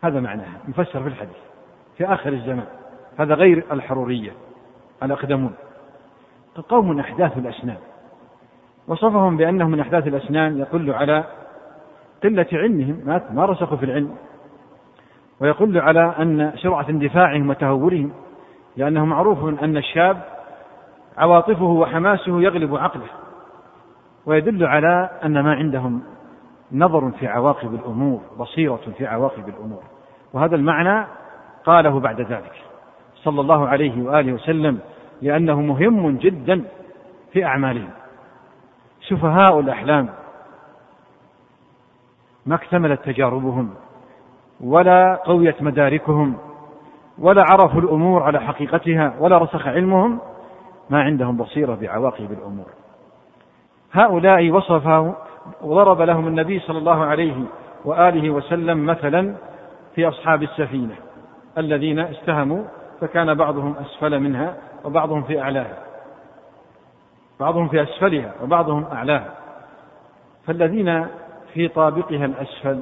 هذا معناها مفسر في الحديث في آخر الزمان. هذا غير الحرورية الأقدمون. قوم أحداث الأسنان. وصفهم بأنهم من أحداث الأسنان يدل على قلة علمهم ما رسخوا في العلم. ويدل على أن سرعة اندفاعهم وتهورهم لأنه معروف أن الشاب عواطفه وحماسه يغلب عقله. ويدل على أن ما عندهم نظر في عواقب الأمور بصيرة في عواقب الأمور. وهذا المعنى قاله بعد ذلك صلى الله عليه وآله وسلم لأنه مهم جدا في أعمالهم. سفهاء الأحلام ما اكتملت تجاربهم ولا قويت مداركهم ولا عرفوا الأمور على حقيقتها ولا رسخ علمهم ما عندهم بصيرة بعواقب الأمور. هؤلاء وصفه وضرب لهم النبي صلى الله عليه وآله وسلم مثلا في أصحاب السفينة الذين استهموا فكان بعضهم أسفل منها وبعضهم في أعلاها. بعضهم في أسفلها وبعضهم أعلاها. فالذين في طابقها الأسفل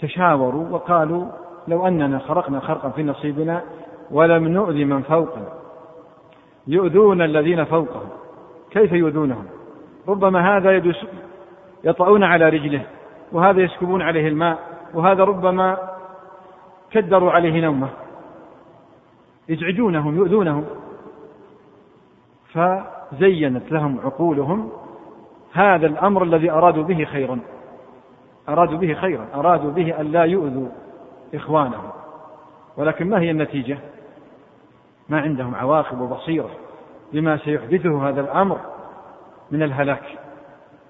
تشاوروا وقالوا لو أننا خرقنا خرقا في نصيبنا ولم نؤذي من فوقنا. يؤذون الذين فوقهم. كيف يؤذونهم؟ ربما هذا يدس يطعون على رجله وهذا يسكبون عليه الماء وهذا ربما كدروا عليه نومة. يزعجونهم يؤذونهم. فزينت لهم عقولهم هذا الأمر الذي أرادوا به خيرا. أرادوا به خيرا أرادوا به أن لا يؤذوا إخوانهم. ولكن ما هي النتيجة؟ ما عندهم عواقب وبصيرة لما سيحدثه هذا الأمر. من الهلاك.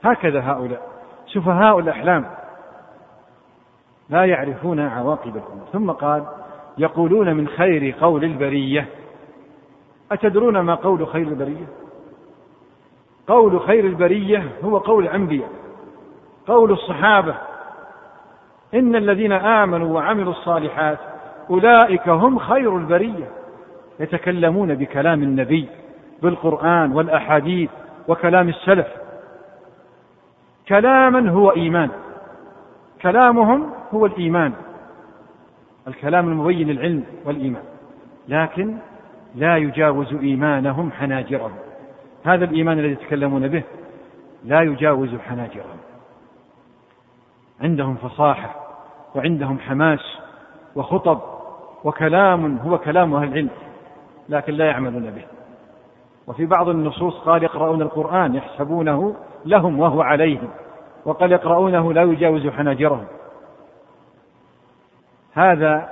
هكذا هؤلاء. سفهاء الأحلام. لا يعرفون عواقب الأمور ثم قال يقولون من خير قول البرية. أتدرون ما قول خير البرية؟ قول خير البرية هو قول الأنبياء. قول الصحابة إن الذين آمنوا وعملوا الصالحات أولئك هم خير البرية. يتكلمون بكلام النبي بالقرآن والأحاديث. وكلام السلف. كلاما هو إيمان. كلامهم هو الإيمان. الكلام المبين العلم والإيمان. لكن لا يجاوز إيمانهم حناجرهم. هذا الإيمان الذي يتكلمون به لا يجاوز حناجرهم. عندهم فصاحة وعندهم حماس وخطب وكلام هو كلام أهل العلم لكن لا يعملون به. وفي بعض النصوص قال يقرؤون القرآن يحسبونه لهم وهو عليهم وقال يقرؤونه لا يجاوز حناجرهم. هذا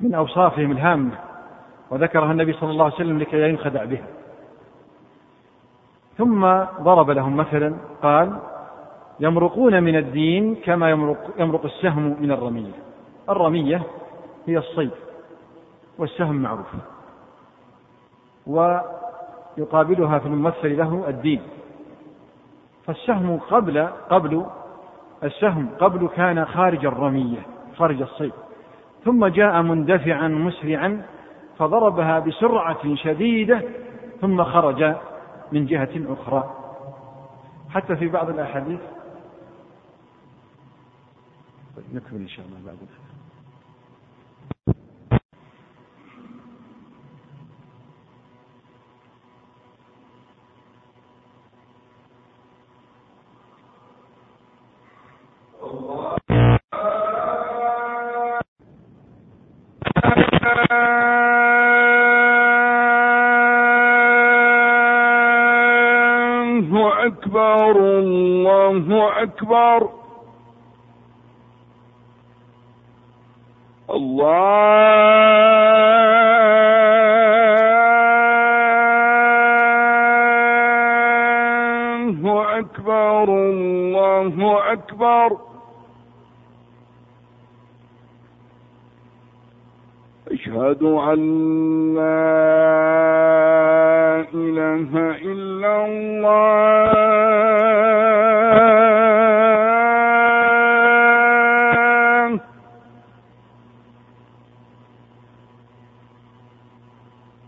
من أوصافهم الهامة وذكرها النبي صلى الله عليه وسلم لكي لا ينخدع بها. ثم ضرب لهم مثلا قال يمرقون من الدين كما يمرق, يمرق السهم من الرمية. الرمية هي الصيد والسهم معروف. ويقابلها في الممثل له الدين. فالسهم قبل قبل السهم قبل كان خارج الرمية خارج الصيد. ثم جاء مندفعا مسرعا فضربها بسرعة شديدة ثم خرج من جهة أخرى. حتى في بعض الأحاديث. نكمل إن شاء الله بعد الله أكبر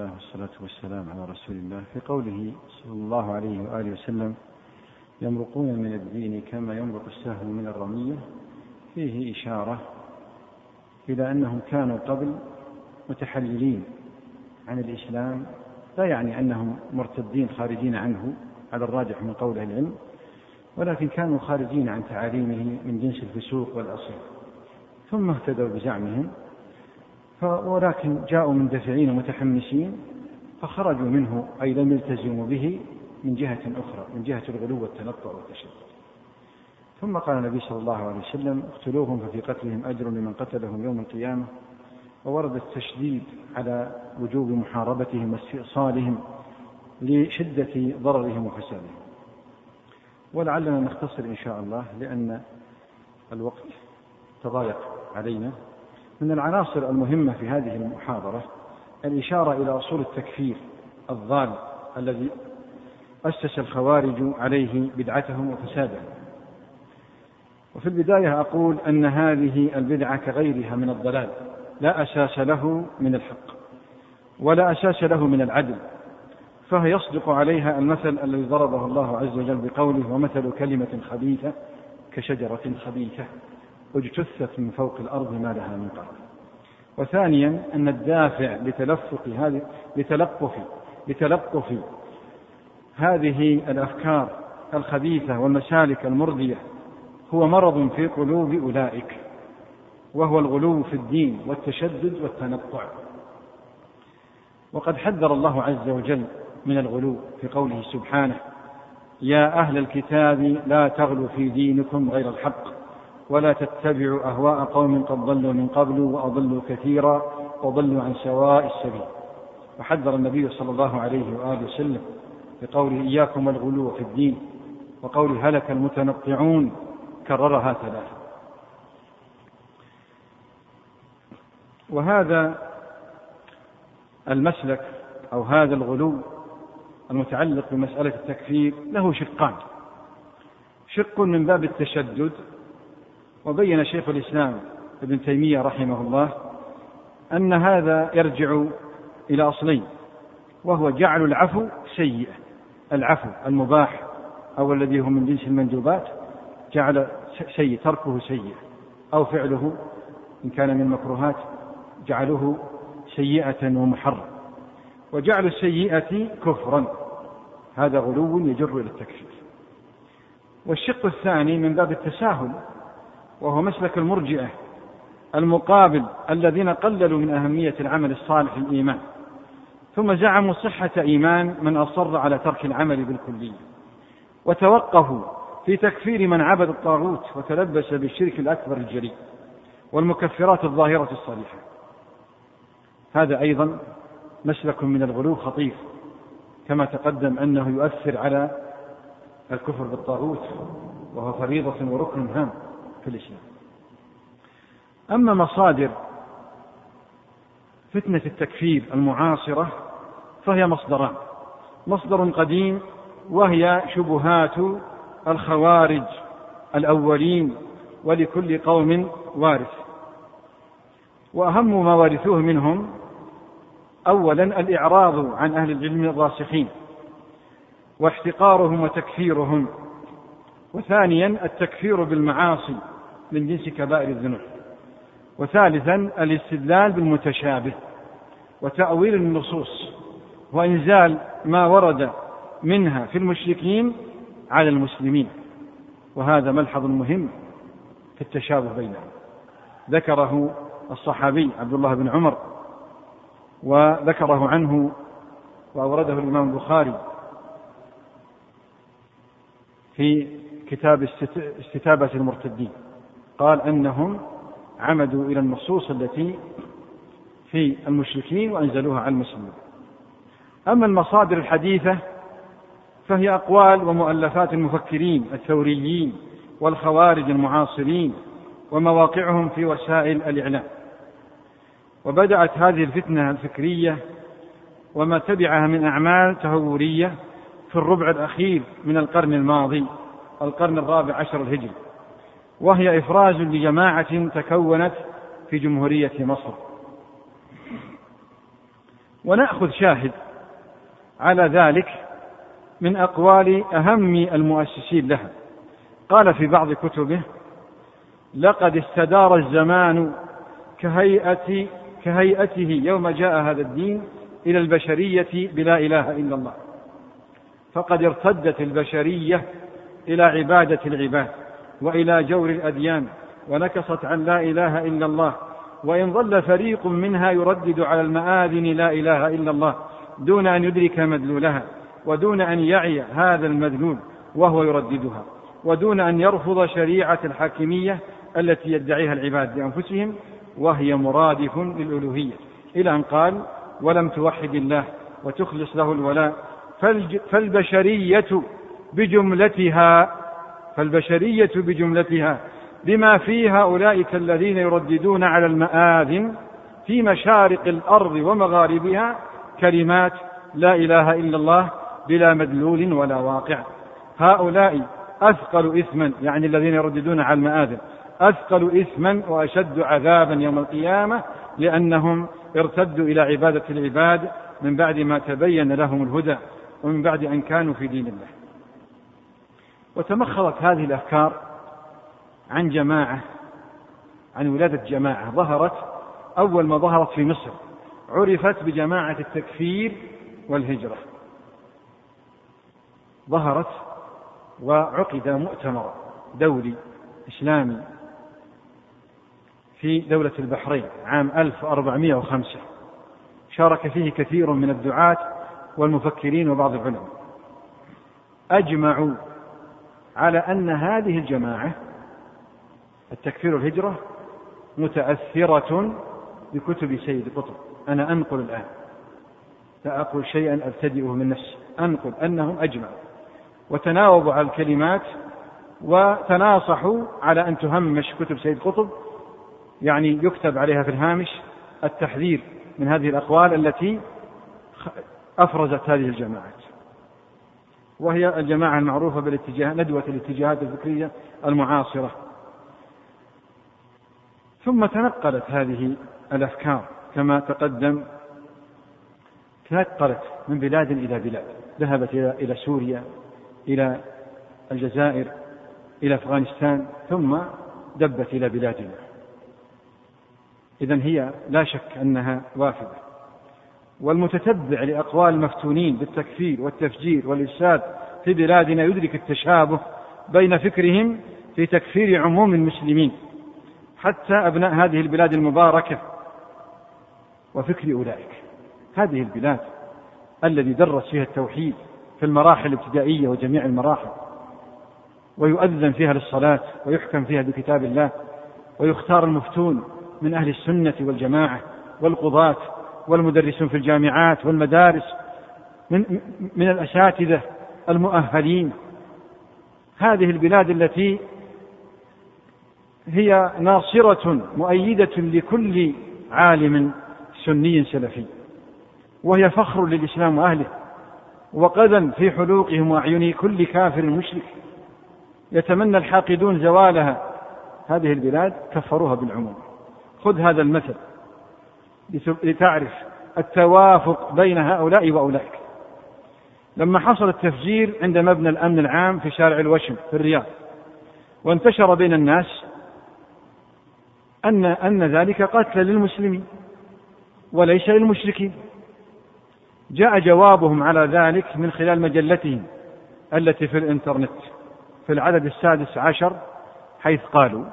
الحمد لله والصلاة والسلام على رسول الله في قوله صلى الله عليه وآله وسلم يمرقون من الدين كما يمرق السهم من الرمية. فيه إشارة إلى أنهم كانوا قبل متحللين عن الإسلام لا يعني أنهم مرتدين خارجين عنه على الراجح من قول العلم ولكن كانوا خارجين عن تعاليمه من جنس الفسوق والأصل ثم اهتدوا بزعمهم ولكن جاءوا مندفعين متحمسين فخرجوا منه أي لم يلتزموا به من جهة أخرى من جهة الغلو والتنطع والتشدد. ثم قال النبي صلى الله عليه وسلم اقتلوهم ففي قتلهم أجر لمن قتلهم يوم القيامة. وورد التشديد على وجوب محاربتهم واستئصالهم لشدة ضررهم وفسادهم. ولعلنا نختصر إن شاء الله لأن الوقت تضايق علينا. من العناصر المهمة في هذه المحاضرة الإشارة إلى أصول التكفير الضال الذي أسس الخوارج عليه بدعتهم وفسادهم. وفي البداية أقول أن هذه البدعة كغيرها من الضلال لا أساس له من الحق ولا أساس له من العدل فهي يصدق عليها المثل الذي ضربه الله عز وجل بقوله ومثل كلمة خبيثة كشجرة خبيثة. اجتثت من فوق الأرض ما لها من قرار. وثانيا أن الدافع لتلفق هذه لتلقف لتلقف هذه الأفكار الخبيثة والمسالك المرضية هو مرض في قلوب أولئك وهو الغلو في الدين والتشدد والتنطع. وقد حذر الله عز وجل من الغلو في قوله سبحانه يا أهل الكتاب لا تغلوا في دينكم غير الحق. ولا تتبعوا أهواء قوم قد ضلوا من قبل وأضلوا كثيرا وضلوا عن سواء السبيل. وحذر النبي صلى الله عليه وآله وسلم بقوله إياكم الغلو في الدين وقوله هلك المتنطعون كررها ثلاثة. وهذا المسلك أو هذا الغلو المتعلق بمسألة التكفير له شقان. شق من باب التشدد وبين شيخ الإسلام ابن تيمية رحمه الله أن هذا يرجع إلى أصلين وهو جعل العفو سيئة العفو المباح أو الذي هو من جنس المندوبات جعل سيء تركه سيء أو فعله إن كان من المكروهات جعله سيئة ومحرم. وجعل السيئة كفرا هذا غلو يجر إلى التكفير. والشق الثاني من باب التساهل وهو مسلك المرجئة المقابل الذين قللوا من أهمية العمل الصالح الإيمان. ثم زعموا صحة إيمان من أصر على ترك العمل بالكلية. وتوقفوا في تكفير من عبد الطاغوت وتلبس بالشرك الأكبر الجلي والمكفرات الظاهرة الصريحة. هذا أيضا مسلك من الغلو خطير كما تقدم أنه يؤثر على الكفر بالطاغوت وهو فريضة وركن هام. في الإسلام أما مصادر فتنة التكفير المعاصرة فهي مصدران. مصدر قديم وهي شبهات الخوارج الأولين ولكل قوم وارث. وأهم ما ورثوه منهم أولا الإعراض عن أهل العلم الراسخين واحتقارهم وتكفيرهم وثانيا التكفير بالمعاصي من جنس كبائر الذنوب. وثالثا الاستدلال بالمتشابه وتأويل النصوص وإنزال ما ورد منها في المشركين على المسلمين. وهذا ملحظ مهم في التشابه بينهم. ذكره الصحابي عبد الله بن عمر وذكره عنه وأورده الإمام البخاري في كتاب استتابة المرتدين. قال أنهم عمدوا إلى النصوص التي في المشركين وأنزلوها على المسلمين. أما المصادر الحديثة فهي أقوال ومؤلفات المفكرين الثوريين والخوارج المعاصرين ومواقعهم في وسائل الإعلام. وبدأت هذه الفتنة الفكرية وما تبعها من أعمال تهورية في الربع الأخير من القرن الماضي القرن الرابع عشر الهجري. وهي إفراز لجماعة تكونت في جمهورية مصر. ونأخذ شاهد على ذلك من أقوال أهم المؤسسين لها. قال في بعض كتبه لقد استدار الزمان كهيئة كهيئته يوم جاء هذا الدين إلى البشرية بلا إله إلا الله. فقد ارتدت البشرية إلى عبادة العباد. وإلى جور الأديان ونكصت عن لا إله إلا الله. وإن ظل فريق منها يردد على المآذن لا إله إلا الله دون أن يدرك مدلولها ودون أن يعي هذا المدلول وهو يرددها ودون أن يرفض شريعة الحاكمية التي يدعيها العباد بأنفسهم وهي مرادف للألوهية. إلى أن قال ولم توحد الله وتخلص له الولاء فالبشرية بجملتها فالبشرية بجملتها بما فيها أولئك الذين يرددون على المآذن في مشارق الأرض ومغاربها كلمات لا إله إلا الله بلا مدلول ولا واقع. هؤلاء أثقل إثما يعني الذين يرددون على المآذن أثقل إثما وأشد عذابا يوم القيامة لأنهم ارتدوا إلى عبادة العباد من بعد ما تبين لهم الهدى ومن بعد أن كانوا في دين الله. وتمخضت هذه الأفكار عن جماعة عن ولادة جماعة. ظهرت أول ما ظهرت في مصر. عرفت بجماعة التكفير والهجرة. ظهرت وعقد مؤتمر دولي إسلامي في دولة البحرين عام 1405 شارك فيه كثير من الدعاة والمفكرين وبعض العلماء. أجمعوا على أن هذه الجماعة التكفير والهجرة متأثرة بكتب سيد قطب. أنا أنقل الآن. لا أقول شيئا أبتدئه من نفسي. أنقل أنهم أجمعوا. وتناوبوا على الكلمات وتناصحوا على أن تهمش كتب سيد قطب. يعني يكتب عليها في الهامش التحذير من هذه الأقوال التي أفرزت هذه الجماعات. وهي الجماعة المعروفة بالاتجاه ندوة الاتجاهات الفكرية المعاصرة. ثم تنقلت هذه الأفكار كما تقدم تنقلت من بلاد إلى بلاد. ذهبت إلى سوريا إلى الجزائر إلى أفغانستان ثم دبت إلى بلادنا. إذا هي لا شك أنها وافدة. والمتتبع لأقوال المفتونين بالتكفير والتفجير والإفساد في بلادنا يدرك التشابه بين فكرهم في تكفير عموم المسلمين حتى أبناء هذه البلاد المباركة وفكر أولئك. هذه البلاد الذي درس فيها التوحيد في المراحل الابتدائية وجميع المراحل ويؤذن فيها للصلاة ويحكم فيها بكتاب الله ويختار المفتون من أهل السنة والجماعة والقضاة والمدرسون في الجامعات والمدارس من, من الأساتذة المؤهلين. هذه البلاد التي هي ناصرة مؤيدة لكل عالم سني سلفي وهي فخر للإسلام وأهله وقذا في حلوقهم وأعين كل كافر مشرك. يتمنى الحاقدون زوالها. هذه البلاد كفروها بالعموم. خذ هذا المثل. لتعرف التوافق بين هؤلاء وأولئك. لما حصل التفجير عند مبنى الأمن العام في شارع الوشم في الرياض وانتشر بين الناس أن أن ذلك قتل للمسلمين وليس للمشركين. جاء جوابهم على ذلك من خلال مجلتهم التي في الإنترنت في العدد السادس عشر حيث قالوا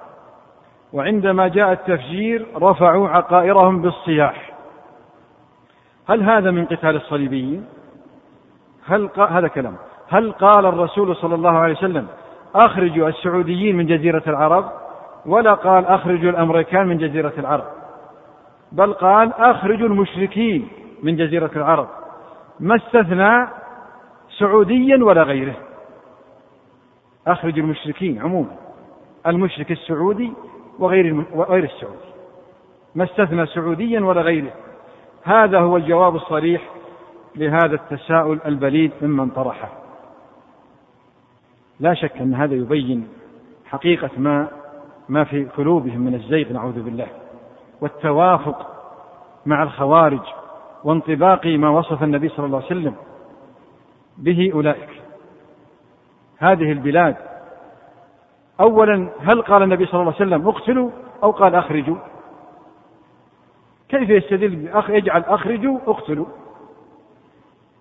وعندما جاء التفجير رفعوا عقائرهم بالصياح. هل هذا من قتال الصليبيين؟ هل قال هذا كلام. هل قال الرسول صلى الله عليه وسلم أخرجوا السعوديين من جزيرة العرب؟ ولا قال أخرجوا الأمريكان من جزيرة العرب. بل قال أخرجوا المشركين من جزيرة العرب. ما استثنى سعوديا ولا غيره؟ أخرج المشركين عموما. المشرك السعودي وغير وغير السعودي. ما استثنى سعوديا ولا غيره. هذا هو الجواب الصريح لهذا التساؤل البليد ممن طرحه. لا شك أن هذا يبين حقيقة ما ما في قلوبهم من الزيغ نعوذ بالله. والتوافق مع الخوارج وانطباق ما وصف النبي صلى الله عليه وسلم به أولئك. هذه البلاد اولا هل قال النبي صلى الله عليه وسلم اقتلوا أو قال أخرجوا؟ كيف يستدل يجعل أخرجوا اقتلوا؟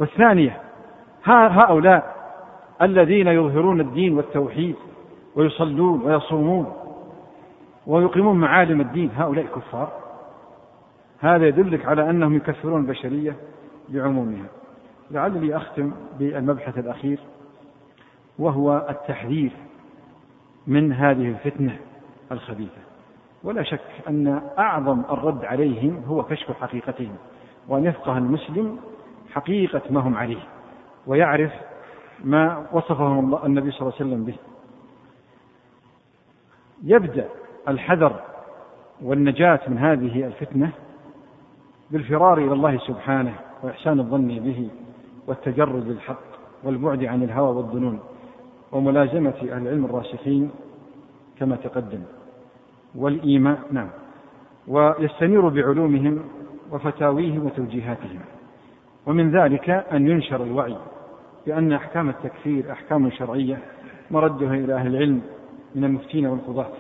والثانية هؤلاء الذين يظهرون الدين والتوحيد ويصلون ويصومون ويقيمون معالم الدين هؤلاء كفار. هذا يدلك على أنهم يكفرون البشرية بعمومها. لعلي أختم بالمبحث الأخير وهو التحذير من هذه الفتنة الخبيثة. ولا شك أن أعظم الرد عليهم هو كشف حقيقتهم وان يفقه المسلم حقيقة ما هم عليه ويعرف ما وصفهم النبي صلى الله عليه وسلم به. يبدأ الحذر والنجاة من هذه الفتنة بالفرار إلى الله سبحانه وإحسان الظن به والتجرد للحق والبعد عن الهوى والظنون. وملازمة أهل العلم الراسخين كما تقدم. والإيمان نعم. ويستنير بعلومهم وفتاويهم وتوجيهاتهم. ومن ذلك أن ينشر الوعي بأن أحكام التكفير أحكام شرعية مردها إلى أهل العلم من المفتين والقضاة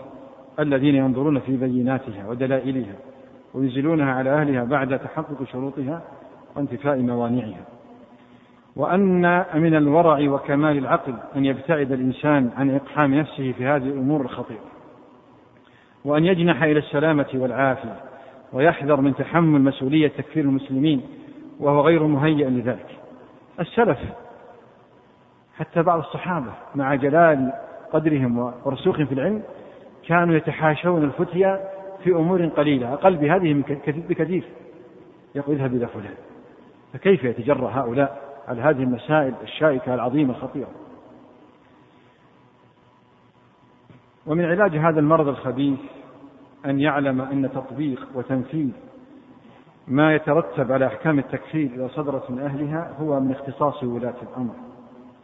الذين ينظرون في بيناتها ودلائلها وينزلونها على أهلها بعد تحقق شروطها وانتفاء موانعها. وأن من الورع وكمال العقل أن يبتعد الإنسان عن إقحام نفسه في هذه الأمور الخطيرة وأن يجنح إلى السلامة والعافية ويحذر من تحمل مسؤولية تكفير المسلمين وهو غير مهيئ لذلك. السلف حتى بعض الصحابة مع جلال قدرهم ورسوخهم في العلم كانوا يتحاشون الفتيا في أمور قليلة أقل بهذه بكثير. يقول اذهب إلى فلان فكيف يتجرأ هؤلاء؟ على هذه المسائل الشائكة العظيمة الخطيرة. ومن علاج هذا المرض الخبيث أن يعلم أن تطبيق وتنفيذ ما يترتب على أحكام التكفير إذا صدرت من أهلها هو من اختصاص ولاة الأمر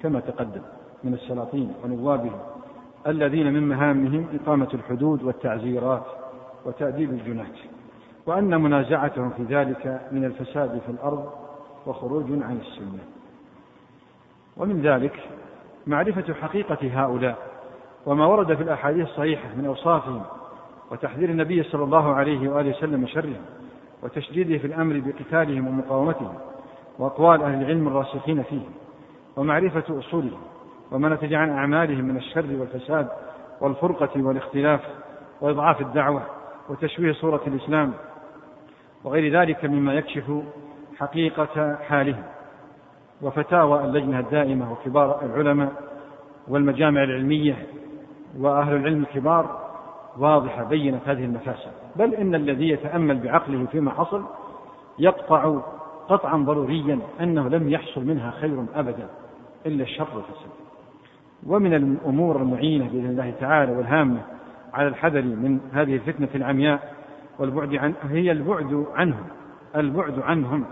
كما تقدم من السلاطين ونوابهم الذين من مهامهم إقامة الحدود والتعزيرات وتأديب الجناة وأن منازعتهم في ذلك من الفساد في الأرض وخروج عن السنة. ومن ذلك معرفة حقيقة هؤلاء وما ورد في الأحاديث الصحيحة من أوصافهم وتحذير النبي صلى الله عليه وآله وسلم شرهم وتشديده في الأمر بقتالهم ومقاومتهم وأقوال أهل العلم الراسخين فيه ومعرفة أصولهم وما نتج عن أعمالهم من الشر والفساد والفرقة والاختلاف وإضعاف الدعوة وتشويه صورة الإسلام وغير ذلك مما يكشف حقيقة حالهم. وفتاوى اللجنة الدائمة وكبار العلماء والمجامع العلمية وأهل العلم الكبار واضحة بينت هذه المفاسد بل إن الذي يتأمل بعقله فيما حصل يقطع قطعا ضروريا أنه لم يحصل منها خير أبدا إلا الشر والفساد ومن الأمور المعينة بإذن الله تعالى والهامة على الحذر من هذه الفتنة العمياء والبعد عن هي البعد عنهم البعد عنهم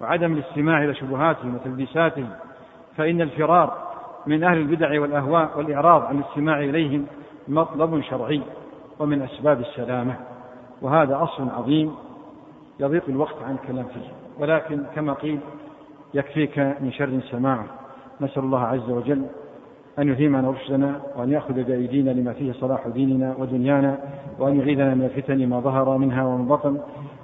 وعدم الاستماع إلى شبهاتهم وتلبيساتهم فإن الفرار من أهل البدع والأهواء والإعراض عن الاستماع إليهم مطلب شرعي ومن أسباب السلامة وهذا أصل عظيم يضيق الوقت عن الكلام فيه ولكن كما قيل يكفيك من شر سماعه. نسأل الله عز وجل أن يلهمنا رشدنا وأن يأخذ بأيدينا لما فيه صلاح ديننا ودنيانا وأن يعيذنا من الفتن ما ظهر منها ومن بطن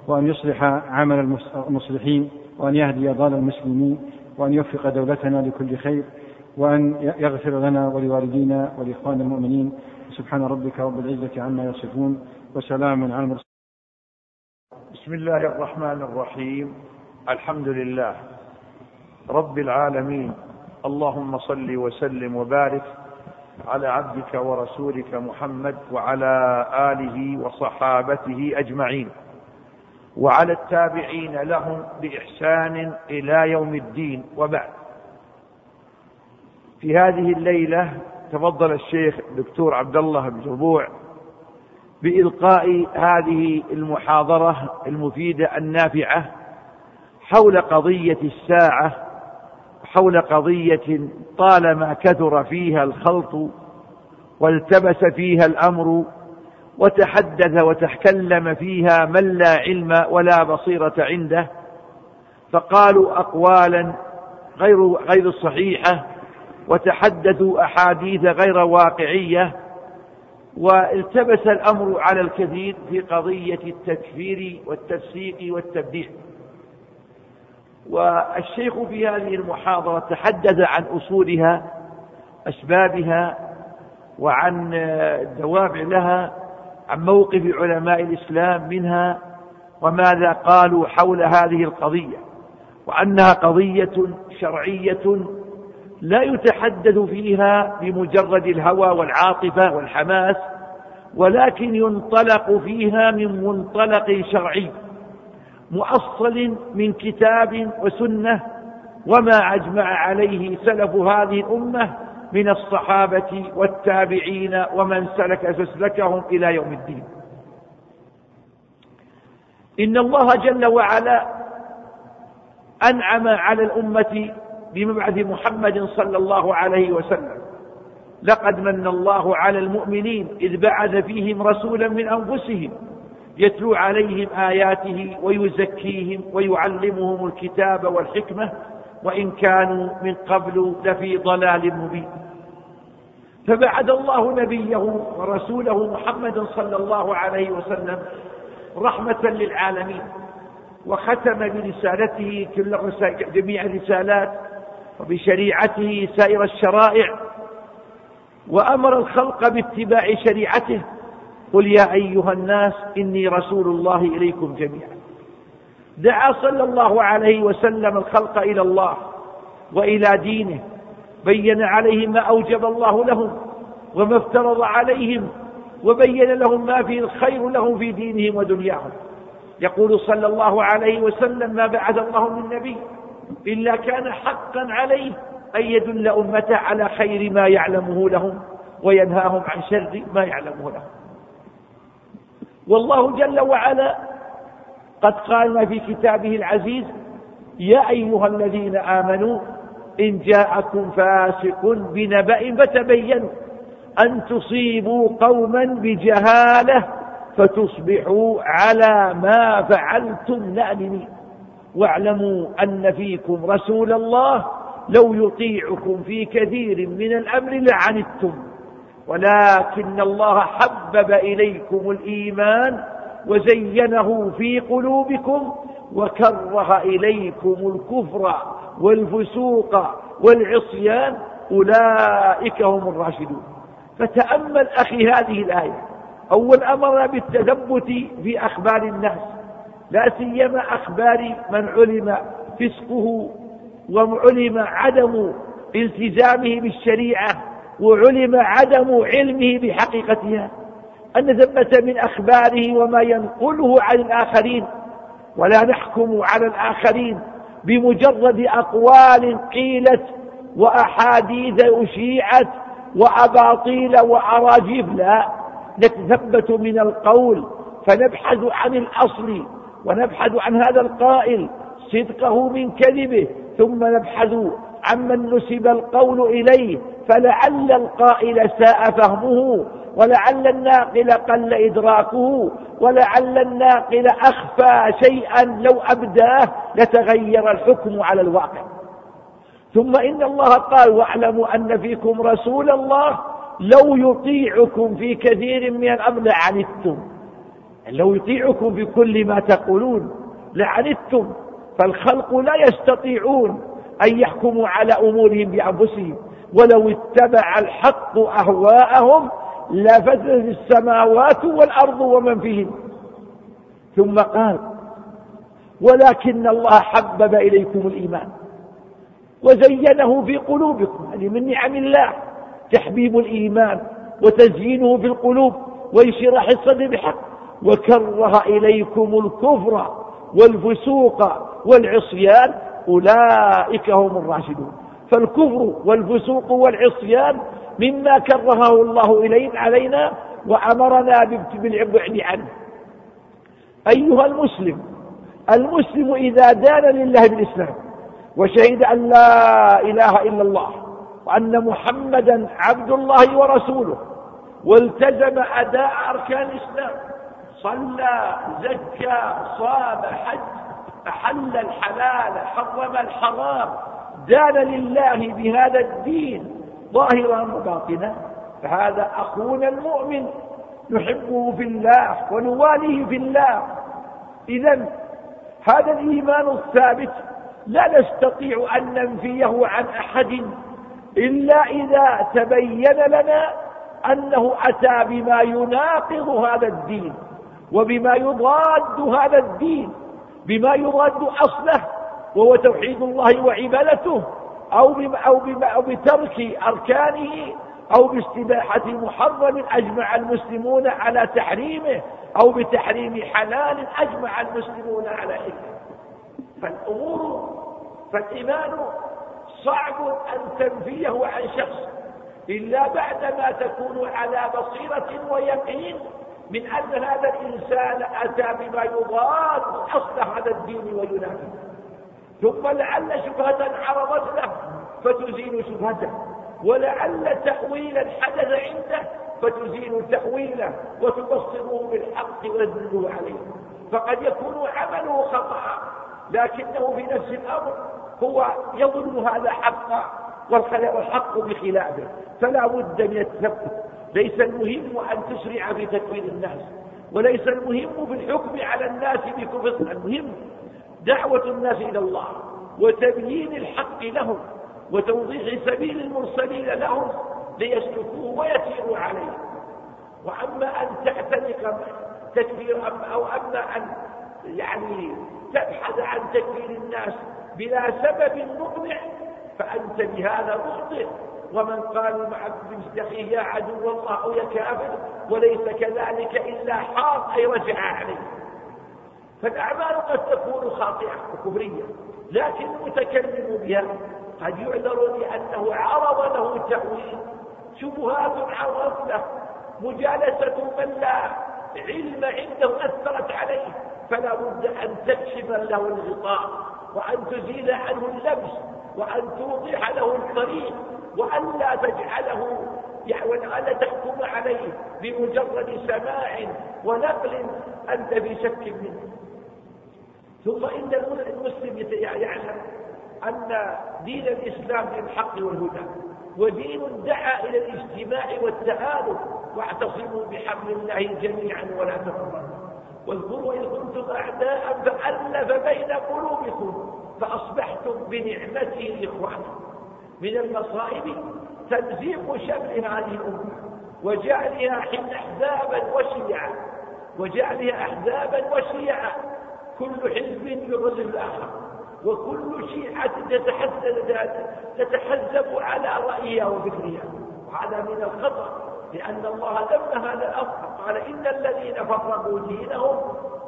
وأن يصلح عمل المصلحين وأن يهدي ضال المسلمين وأن يوفق دولتنا لكل خير وأن يغفر لنا ولوالدينا ولإخوان المؤمنين. سبحان ربك رب العزة عما يصفون وسلام على المرسلين. بسم الله الرحمن الرحيم. الحمد لله رب العالمين. اللهم صل وسلم وبارك على عبدك ورسولك محمد وعلى آله وصحابته أجمعين. وعلى التابعين لهم بإحسان إلى يوم الدين وبعد. في هذه الليلة تفضل الشيخ الدكتور عبد الله بن جربوع بإلقاء هذه المحاضرة المفيدة النافعة حول قضية الساعة حول قضية طالما كثر فيها الخلط والتبس فيها الأمر وتحدث وتكلم فيها من لا علم ولا بصيرة عنده فقالوا أقوالا غير غير صحيحة وتحدثوا أحاديث غير واقعية والتبس الأمر على الكثير في قضية التكفير والتفسيق والتبديع. والشيخ في هذه المحاضرة تحدث عن أصولها أسبابها وعن الدوافع لها عن موقف علماء الإسلام منها وماذا قالوا حول هذه القضية وأنها قضية شرعية لا يتحدث فيها بمجرد الهوى والعاطفة والحماس ولكن ينطلق فيها من منطلق شرعي مؤصل من كتاب وسنة وما أجمع عليه سلف هذه الأمة من الصحابة والتابعين ومن سلك سلكهم إلى يوم الدين. إن الله جل وعلا أنعم على الأمة بمبعث محمد صلى الله عليه وسلم. لقد من الله على المؤمنين إذ بعث فيهم رسولا من أنفسهم يتلو عليهم آياته ويزكيهم ويعلمهم الكتاب والحكمة وإن كانوا من قبل لفي ضلال مبين. فبعد الله نبيه ورسوله محمد صلى الله عليه وسلم رحمة للعالمين وختم برسالته كل جميع الرسالات وبشريعته سائر الشرائع وأمر الخلق باتباع شريعته. قل يا أيها الناس إني رسول الله إليكم جميعا. دعا صلى الله عليه وسلم الخلق إلى الله وإلى دينه بين عليهم ما أوجب الله لهم وما افترض عليهم وبين لهم ما فيه الخير لهم في دينهم ودنياهم. يقول صلى الله عليه وسلم ما بعث الله من نبي إلا كان حقا عليه أن يدل أمته على خير ما يعلمه لهم وينهاهم عن شر ما يعلمه لهم. والله جل وعلا قد قال في كتابه العزيز يا أيها الذين آمنوا إن جاءكم فاسق بنبأ فتبينوا أن تصيبوا قوما بجهالة فتصبحوا على ما فعلتم نادمين. واعلموا أن فيكم رسول الله لو يطيعكم في كثير من الأمر لعنتم ولكن الله حبب إليكم الإيمان وزينه في قلوبكم وكره إليكم الكفر والفسوق والعصيان أولئك هم الراشدون. فتأمل أخي هذه الآية. أول أمر بالتثبت في أخبار الناس. لا سيما أخبار من علم فسقه وعلم عدم التزامه بالشريعة وعلم عدم علمه بحقيقتها. أن ثبت من أخباره وما ينقله عن الآخرين ولا نحكم على الآخرين بمجرد أقوال قيلت وأحاديث أشيعت وأباطيل وأراجيف لا نتثبت من القول فنبحث عن الأصل ونبحث عن هذا القائل صدقه من كذبه ثم نبحث عمن نسب القول إليه فلعل القائل ساء فهمه ولعل الناقل قل إدراكه ولعل الناقل أخفى شيئا لو أبداه لتغير الحكم على الواقع. ثم إن الله قال واعلموا أن فيكم رسول الله لو يطيعكم في كثير من الأمر لعنتم. لو يطيعكم في كل ما تقولون لعنتم فالخلق لا يستطيعون أن يحكموا على أمورهم بأنفسهم. ولو اتبع الحق أهواءهم لفسدت السماوات والأرض ومن فيهن. ثم قال ولكن الله حبب إليكم الإيمان وزينه في قلوبكم هذه من نعم الله تحبيب الإيمان وتزيينه في القلوب وانشراح الصدر بحق وكره إليكم الكفر والفسوق والعصيان أولئك هم الراشدون. فالكفر والفسوق والعصيان مما كرهه الله إلينا علينا وأمرنا بالبعد عنه. أيها المسلم المسلم إذا دان لله بالإسلام وشهد أن لا إله إلا الله وأن محمدا عبد الله ورسوله والتزم أداء أركان الإسلام صلى زكى صام حج أحل الحلال حرم الحرام دان لله بهذا الدين ظاهرا وباطنا فهذا أخونا المؤمن. نحبه في الله ونواليه في الله. إذا هذا الإيمان الثابت. لا نستطيع أن ننفيه عن أحد. إلا إذا تبين لنا أنه أتى بما يناقض هذا الدين. وبما يضاد هذا الدين. بما يضاد أصله. وهو توحيد الله وعبادته. أو أو أو بترك أركانه أو باستباحة محرم أجمع المسلمون على تحريمه أو بتحريم حلال أجمع المسلمون على إثمه فالأمور فالإيمان صعب أن تنفيه عن شخص إلا بعدما تكون على بصيرة ويقين من أن هذا الإنسان أتى بما يضاد أصل هذا الدين وينافي. ثم لعل شبهة عرضت له فتزيل شبهته. ولعل تأويلا حدث عنده فتزيل تأويله وتبصره بالحق وتدله عليه. فقد يكون عمله خطأ لكنه في نفس الأمر هو يظن هذا حقا والحق بخلافه. فلا بد من التثبت ليس المهم أن تسرع في تكوين الناس وليس المهم في الحكم على الناس بكفر. المهم دعوة الناس إلى الله وتبيين الحق لهم وتوضيح سبيل المرسلين لهم ليسلكوه ويسيروا عليه. وأما أن تعتنق تكفير أو أما أن يعني تبحث عن تكفير الناس بلا سبب مقنع فأنت بهذا مخطئ. ومن قال مع أخيه يا عدو الله أو يا كافر وليس كذلك إلا حاط أي رجع عليه. فالأعمال قد تكون خاطئة وكبرية لكن المتكلم بها قد يعذر لأنه عرض له تأويل شبهات عرضت له مجالسة من لا علم عنده أثرت عليه فلا بد أن تكشف له الغطاء وأن تزيل عنه اللبس وأن توضح له الطريق وأن لا تجعله وألا تحكم عليه بمجرد سماع ونقل أنت في شك منه. ثم إن المسلم يعلم أن دين الإسلام دين الحق والهدى ودين دعا إلى الاجتماع والتآلف واعتصموا بحبل الله جميعا ولا تفرقوا واذكروا إذ كنتم أعداء فألف بين قلوبكم فأصبحتم بنعمته إخوانا. من المصائب تمزيق شمل هذه الأمة وجعلها أحزابا وشيعا وجعلها أحزابا وشيعا. كل حزب يضل الآخر وكل شيعة تتحزب على رأيها وفكرها وهذا من الخطر لأن الله ذم هذا الأمر قال إن الذين فرقوا دينهم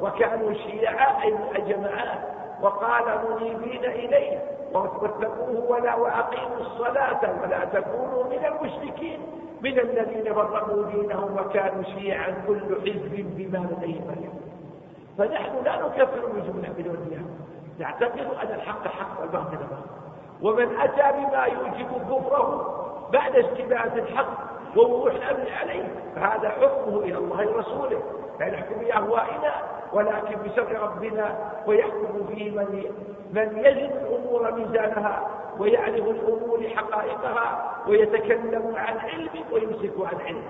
وكانوا شيعا أي جماعات وقال منيبين إليه واتقوه ولا وأقيموا الصلاة ولا تكونوا من المشركين. من الذين فرقوا دينهم وكانوا شيعا كل حزب بما لديهم. فرحون فنحن لا نكفر الجملة بالوديان نعتقد أن الحق حق والباطل باطل. ومن أتى بما يوجب كفره بعد استباعة الحق ووضوح الأمر عليه فهذا حكمه إلى الله ورسوله. لا يحكم بأهوائنا ولكن بشرع ربنا ويحكم فيه من من يجد الأمور ميزانها ويعرف الأمور حقائقها ويتكلم عن علم ويمسك عن علم.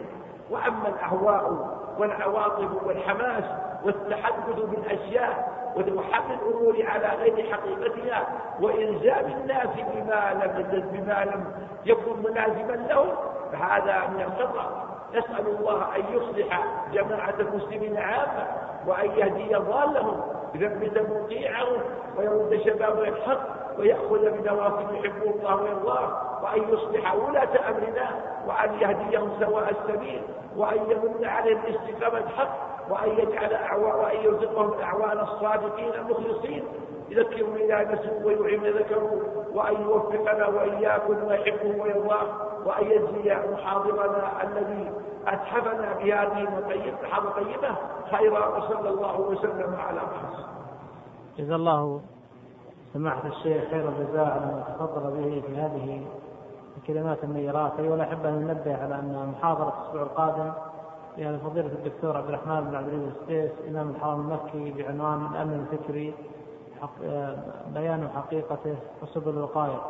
وأما الأهواء والعواطف والحماس والتحدث بالأشياء وحمل الأمور على غير حقيقتها وإلزام الناس بما لم بما لم يكن ملازما لهم فهذا من الخطأ. نسأل الله أن يصلح جماعة المسلمين عامة وأن يهدي ضالهم يثبت مطيعهم ويرد شباب الحق. ويأخذ بنواصي يحبه الله ويرضاه وأن يصلح ولاة أمرنا وأن يهديهم سواء السبيل وأن يمن عليهم الاستقامة الحق وأن يجعل أعوان وأن يرزقهم الأعوان الصادقين المخلصين. يذكرهم إذا نسوا ويعين ذكروا وأن يوفقنا وإياكم ويحبه ويرضاه وأن يجزي محاضرنا الذي أتحفنا بهذه المحاضرة طيبة خيرا وصلى الله وسلم على محمد. جزا الله سماحة الشيخ خير الجزاء على ما تفضل به في هذه الكلمات النيرات. أيها الأحبة ننبه على أن محاضرة الأسبوع القادم يعني فضيلة الدكتور عبد الرحمن بن عبد العزيز السيس إمام الحرم المكي بعنوان الأمن الفكري بيان حقيقته وسبل الوقاية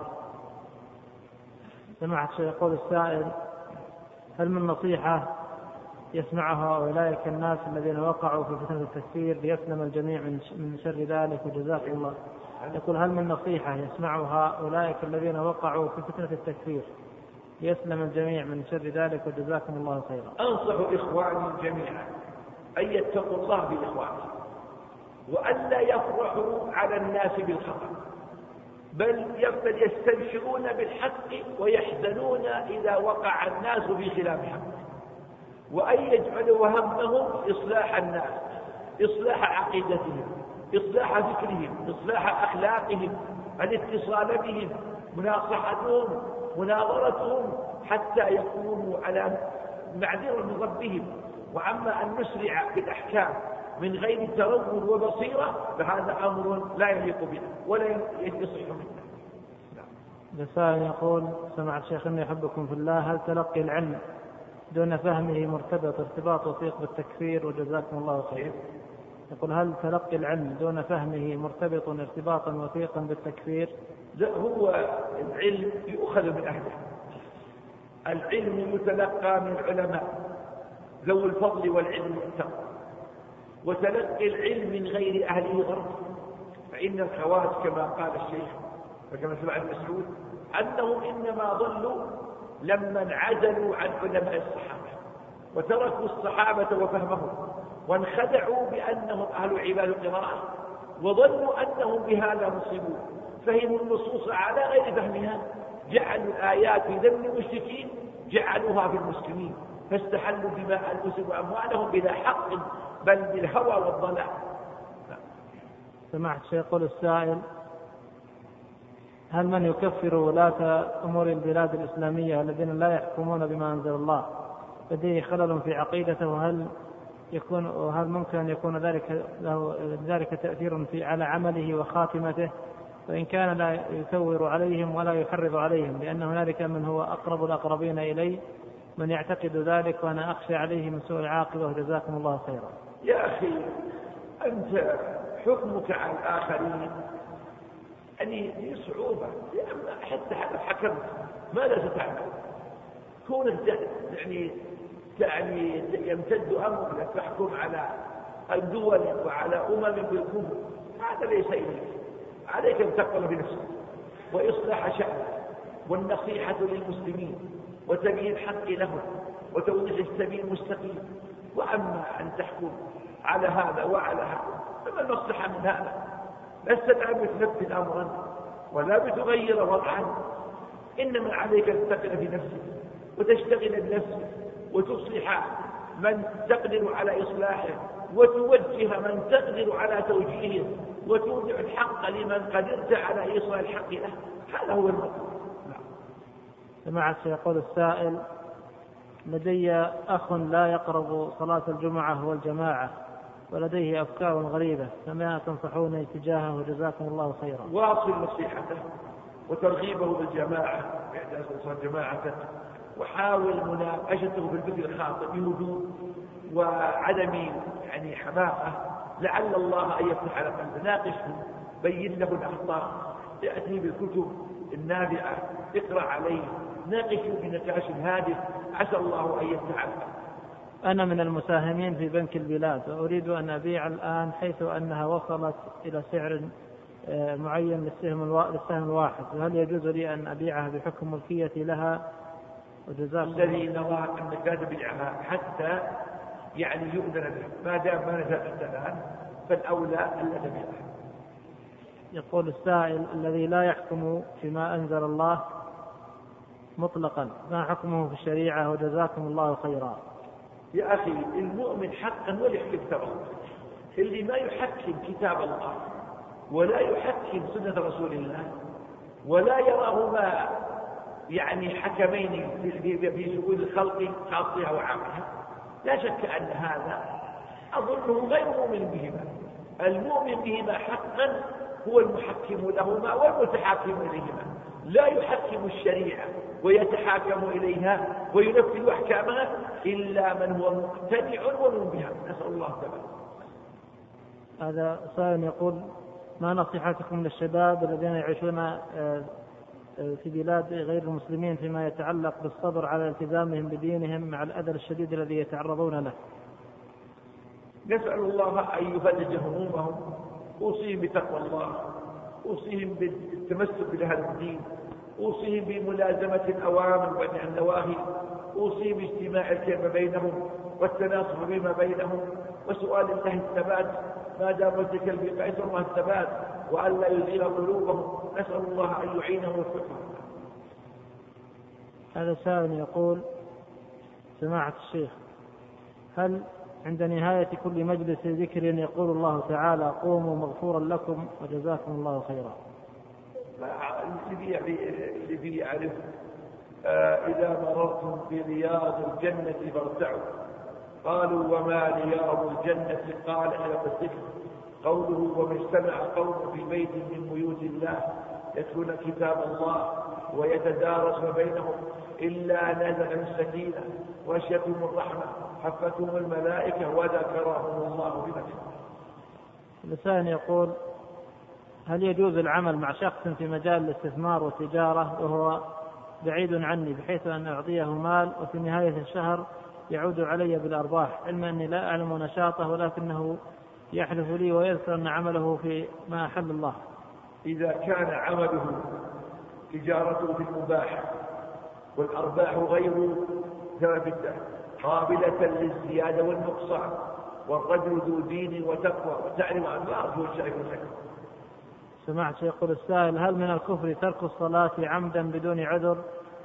سمعت يقول السائل هل من نصيحة يسمعها أولئك الناس الذين وقعوا في فتنة التكفير ليسلم الجميع من شر ذلك؟ وجزاكم الله. يقول هل من نصيحة يسمعها أولئك الذين وقعوا في فتنة التكفير ليسلم الجميع من شر ذلك وجزاكم الله خيرا. أنصح إخواني جميعا أن يتقوا الله بإخوانهم وألا يفرحوا على الناس بالخطأ بل يستبشرون بالحق ويحزنون إذا وقع الناس في خلاف حق وأن يجعلوا همهم إصلاح الناس إصلاح عقيدتهم. إصلاح فكرهم إصلاح أخلاقهم الاتصال بهم مناصحتهم مناظرتهم حتى يكونوا على معذرة من ربهم. وعما أن نسرع بالأحكام من غير ترون وبصيرة فهذا أمر لا يليق بنا ولا يصح منا. رسالة يقول سمع الشيخ إني أحبكم في الله هل تلقي العلم دون فهمه مرتبط ارتباط وثيق بالتكفير؟ وجزاكم الله خير. يقول هل تلقي العلم دون فهمه مرتبط ارتباطا وثيقا بالتكفير؟ لا هو العلم يؤخذ من أهله. العلم يتلقى من العلماء ذوي الفضل والعلم والتقوى. وتلقي العلم من غير أهله غرب فإن الخوارج كما قال الشيخ وكما سمع المسعود أنهم إنما ضلوا لما انعزلوا عن علماء الصحابة. وتركوا الصحابة وفهمهم وانخدعوا بأنهم أهل عباد القراءة وظنوا أنهم بهذا مصيبون. فهموا النصوص على غير فهمها جعلوا الآيات في ذم المشركين جعلوها في المسلمين. فاستحلوا دماء المسلمين وأموالهم بلا حق بل بالهوى والضلال. سمعت شيخ يقول السائل هل من يكفر ولاة أمور البلاد الإسلامية الذين لا يحكمون بما أنزل الله؟ لديه خلل في عقيدته وهل يكون وهل ممكن أن يكون ذلك له ذلك تأثير في على عمله وخاتمته؟ وإن كان لا يثور عليهم ولا يحرض عليهم لأن هنالك من هو أقرب الأقربين إليه من يعتقد ذلك وأنا أخشى عليه من سوء العاقبة وجزاكم الله خيرا. يا أخي أنت حكمك على الآخرين يعني في صعوبة حتى حتى حكمت ماذا ستعمل؟ كونك يعني يعني يمتد أمرك تحكم على الدول وعلى أمم بالكفر هذا ليس إليك عليك أن تقبل بنفسك وإصلاح شأنك والنصيحة للمسلمين وتبيين الحق لهم وتوضيح السبيل المستقيم. وأما أن تحكم على هذا وعلى هذا فما المصلحة من هذا؟ لست الآن بتنفذ أمرا ولا بتغير وضعا. إنما عليك أن تقل بنفسك وتشتغل بنفسك وتصلح من تقدر على إصلاحه وتوجه من تقدر على توجيهه وتوضع الحق لمن قدرت على إيصال الحق له. هذا هو المطلوب. سمعت يقول السائل لدي أخ لا يقرب صلاة الجمعة والجماعة ولديه أفكار غريبة فما تنصحوني تجاهه جزاكم الله خيرا؟ واصل نصيحته وترغيبه بالجماعة إعداد صلاة جماعته. وحاول مناقشته في الفكر الخاطئ بهدوء وعدم يعني حماقة لعل الله أن يفتح على قلبه. ناقشه بين له الأخطاء. يأتي بالكتب النافعة اقرأ عليه. ناقشه بنقاش هادف. عسى الله أن يفتح على أنا من المساهمين في بنك البلاد. وأريد أن أبيع الآن حيث أنها وصلت إلى سعر آه، معين للسهم الواحد. وهل يجوز لي أن أبيعها بحكم ملكيتي لها الذي نرى أنك لا تبيعها حتى يعني يؤذن بها ما دام ما نزلت الآن فالأولى ألا تبيعها يقول السائل الذي لا يحكم فيما أنزل الله مطلقا ما حكمه في الشريعة وجزاكم الله خيرا؟ يا أخي المؤمن حقا هو اللي يحكم كتاب الله اللي ما يحكم كتاب الله ولا يحكم سنة رسول الله ولا يراهما يعني حكمين في شؤون الخلق خاصها وعامها لا شك أن هذا أظنه غير مؤمن بهما. المؤمن بهما حقا هو المحكم لهما والمتحاكم إليهما. لا يحكم الشريعة ويتحاكم إليها وينفذ أحكامها إلا من هو مقتنع ومن بها. نسأل الله تعالى هذا سائل يقول ما نصيحتكم للشباب الذين يعيشون آه، في بلاد غير المسلمين فيما يتعلق بالصبر على التزامهم بدينهم مع الأذى الشديد الذي يتعرضون له. نسأل الله أن يفرج همومهم أوصيهم بتقوى الله أوصيهم بالتمسك بهذا الدين أوصيهم بملازمة الأوامر وبعد النواهي أوصيهم باجتماع الكلمة بينهم والتناصح بما بينهم وسؤال الله الثبات ما دام وجهك البقاء الله الثبات وأن لا يزيل قلوبهم. نسأل الله أن يعينهم ويوفقهم. هذا سائل يقول سماحة الشيخ هل عند نهاية كل مجلس ذكر يقول الله تعالى قوموا مغفورا لكم وجزاكم الله خيرا الذي يعرف آه، إذا مررتم برياض الجنة فارتعوا. قالوا وما رياض الجنة؟ قال إلى الذكر قوله وما اجتمع قوم في بيت من بيوت الله يتلون كتاب الله ويتدارس بينهم إلا نزل السكينة وأشيتهم الرحمة حفتهم الملائكة وذكرهم الله بمكانه الإنسان يقول هل يجوز العمل مع شخص في مجال الاستثمار والتجارة وهو بعيد عني بحيث أن أعطيه مال وفي نهاية الشهر يعود علي بالأرباح؟ علما أني لا أعلم نشاطه ولكنه يحلف لي ويذكر أن عمله في ما أحل الله. إذا كان عمله تجارته في المباح والأرباح غير ثابتة قابلة للزيادة والنقصان والرجل ذو دين وتقوى وتعلم أن لا أرجو الشرك سمعت يقول السائل هل من الكفر ترك الصلاة عمدا بدون عذر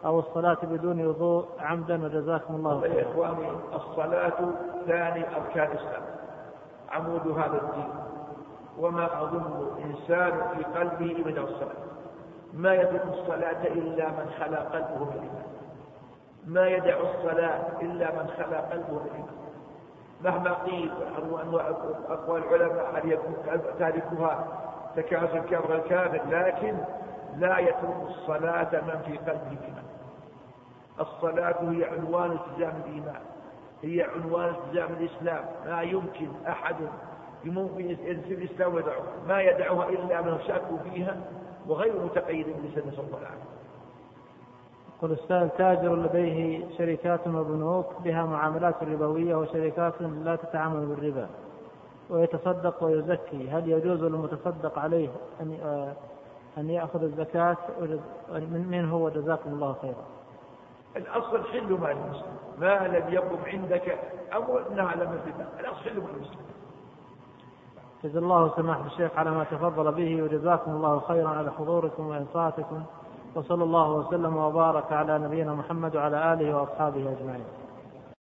أو الصلاة بدون وضوء عمدا؟ وجزاكم الله خيرا. يا إخواني الصلاة ثاني أركان الإسلام. عمود هذا الدين وما أظن إنسان في قلبه من الصلاة. ما يترك الصلاة إلا من خلا قلبه بالإيمان ما يدع الصلاة إلا من خلا قلبه بالإيمان مهما قيل أقوال العلماء هل يكون تاركها تكاسل كبر الكافر لكن لا يترك الصلاة من في قلبه إيمان. الصلاة هي عنوان التزام الإيمان. هي عنوان التزام الإسلام. ما يمكن أحد يمكن ينسي الإسلام ويدعوها ما يدعوها إلا من شك فيها وغير متقيد بسنة صلى الله عليه وسلم. يقول السائل تاجر لديه شركات وبنوك بها معاملات ربوية وشركات لا تتعامل بالربا ويتصدق ويزكي. هل يجوز للمتصدق عليه أن أن يأخذ الزكاة من هو جزاكم الله خيرا؟ الأصل حل مال المسلم. ما لم يقم عندك أمر نعلم الربا الأصل حل مال المسلم. جزا الله سماحة الشيخ على ما تفضل به وجزاكم الله خيرا على حضوركم وإنصاتكم. وصلى الله وسلم وبارك على نبينا محمد وعلى آله وأصحابه أجمعين.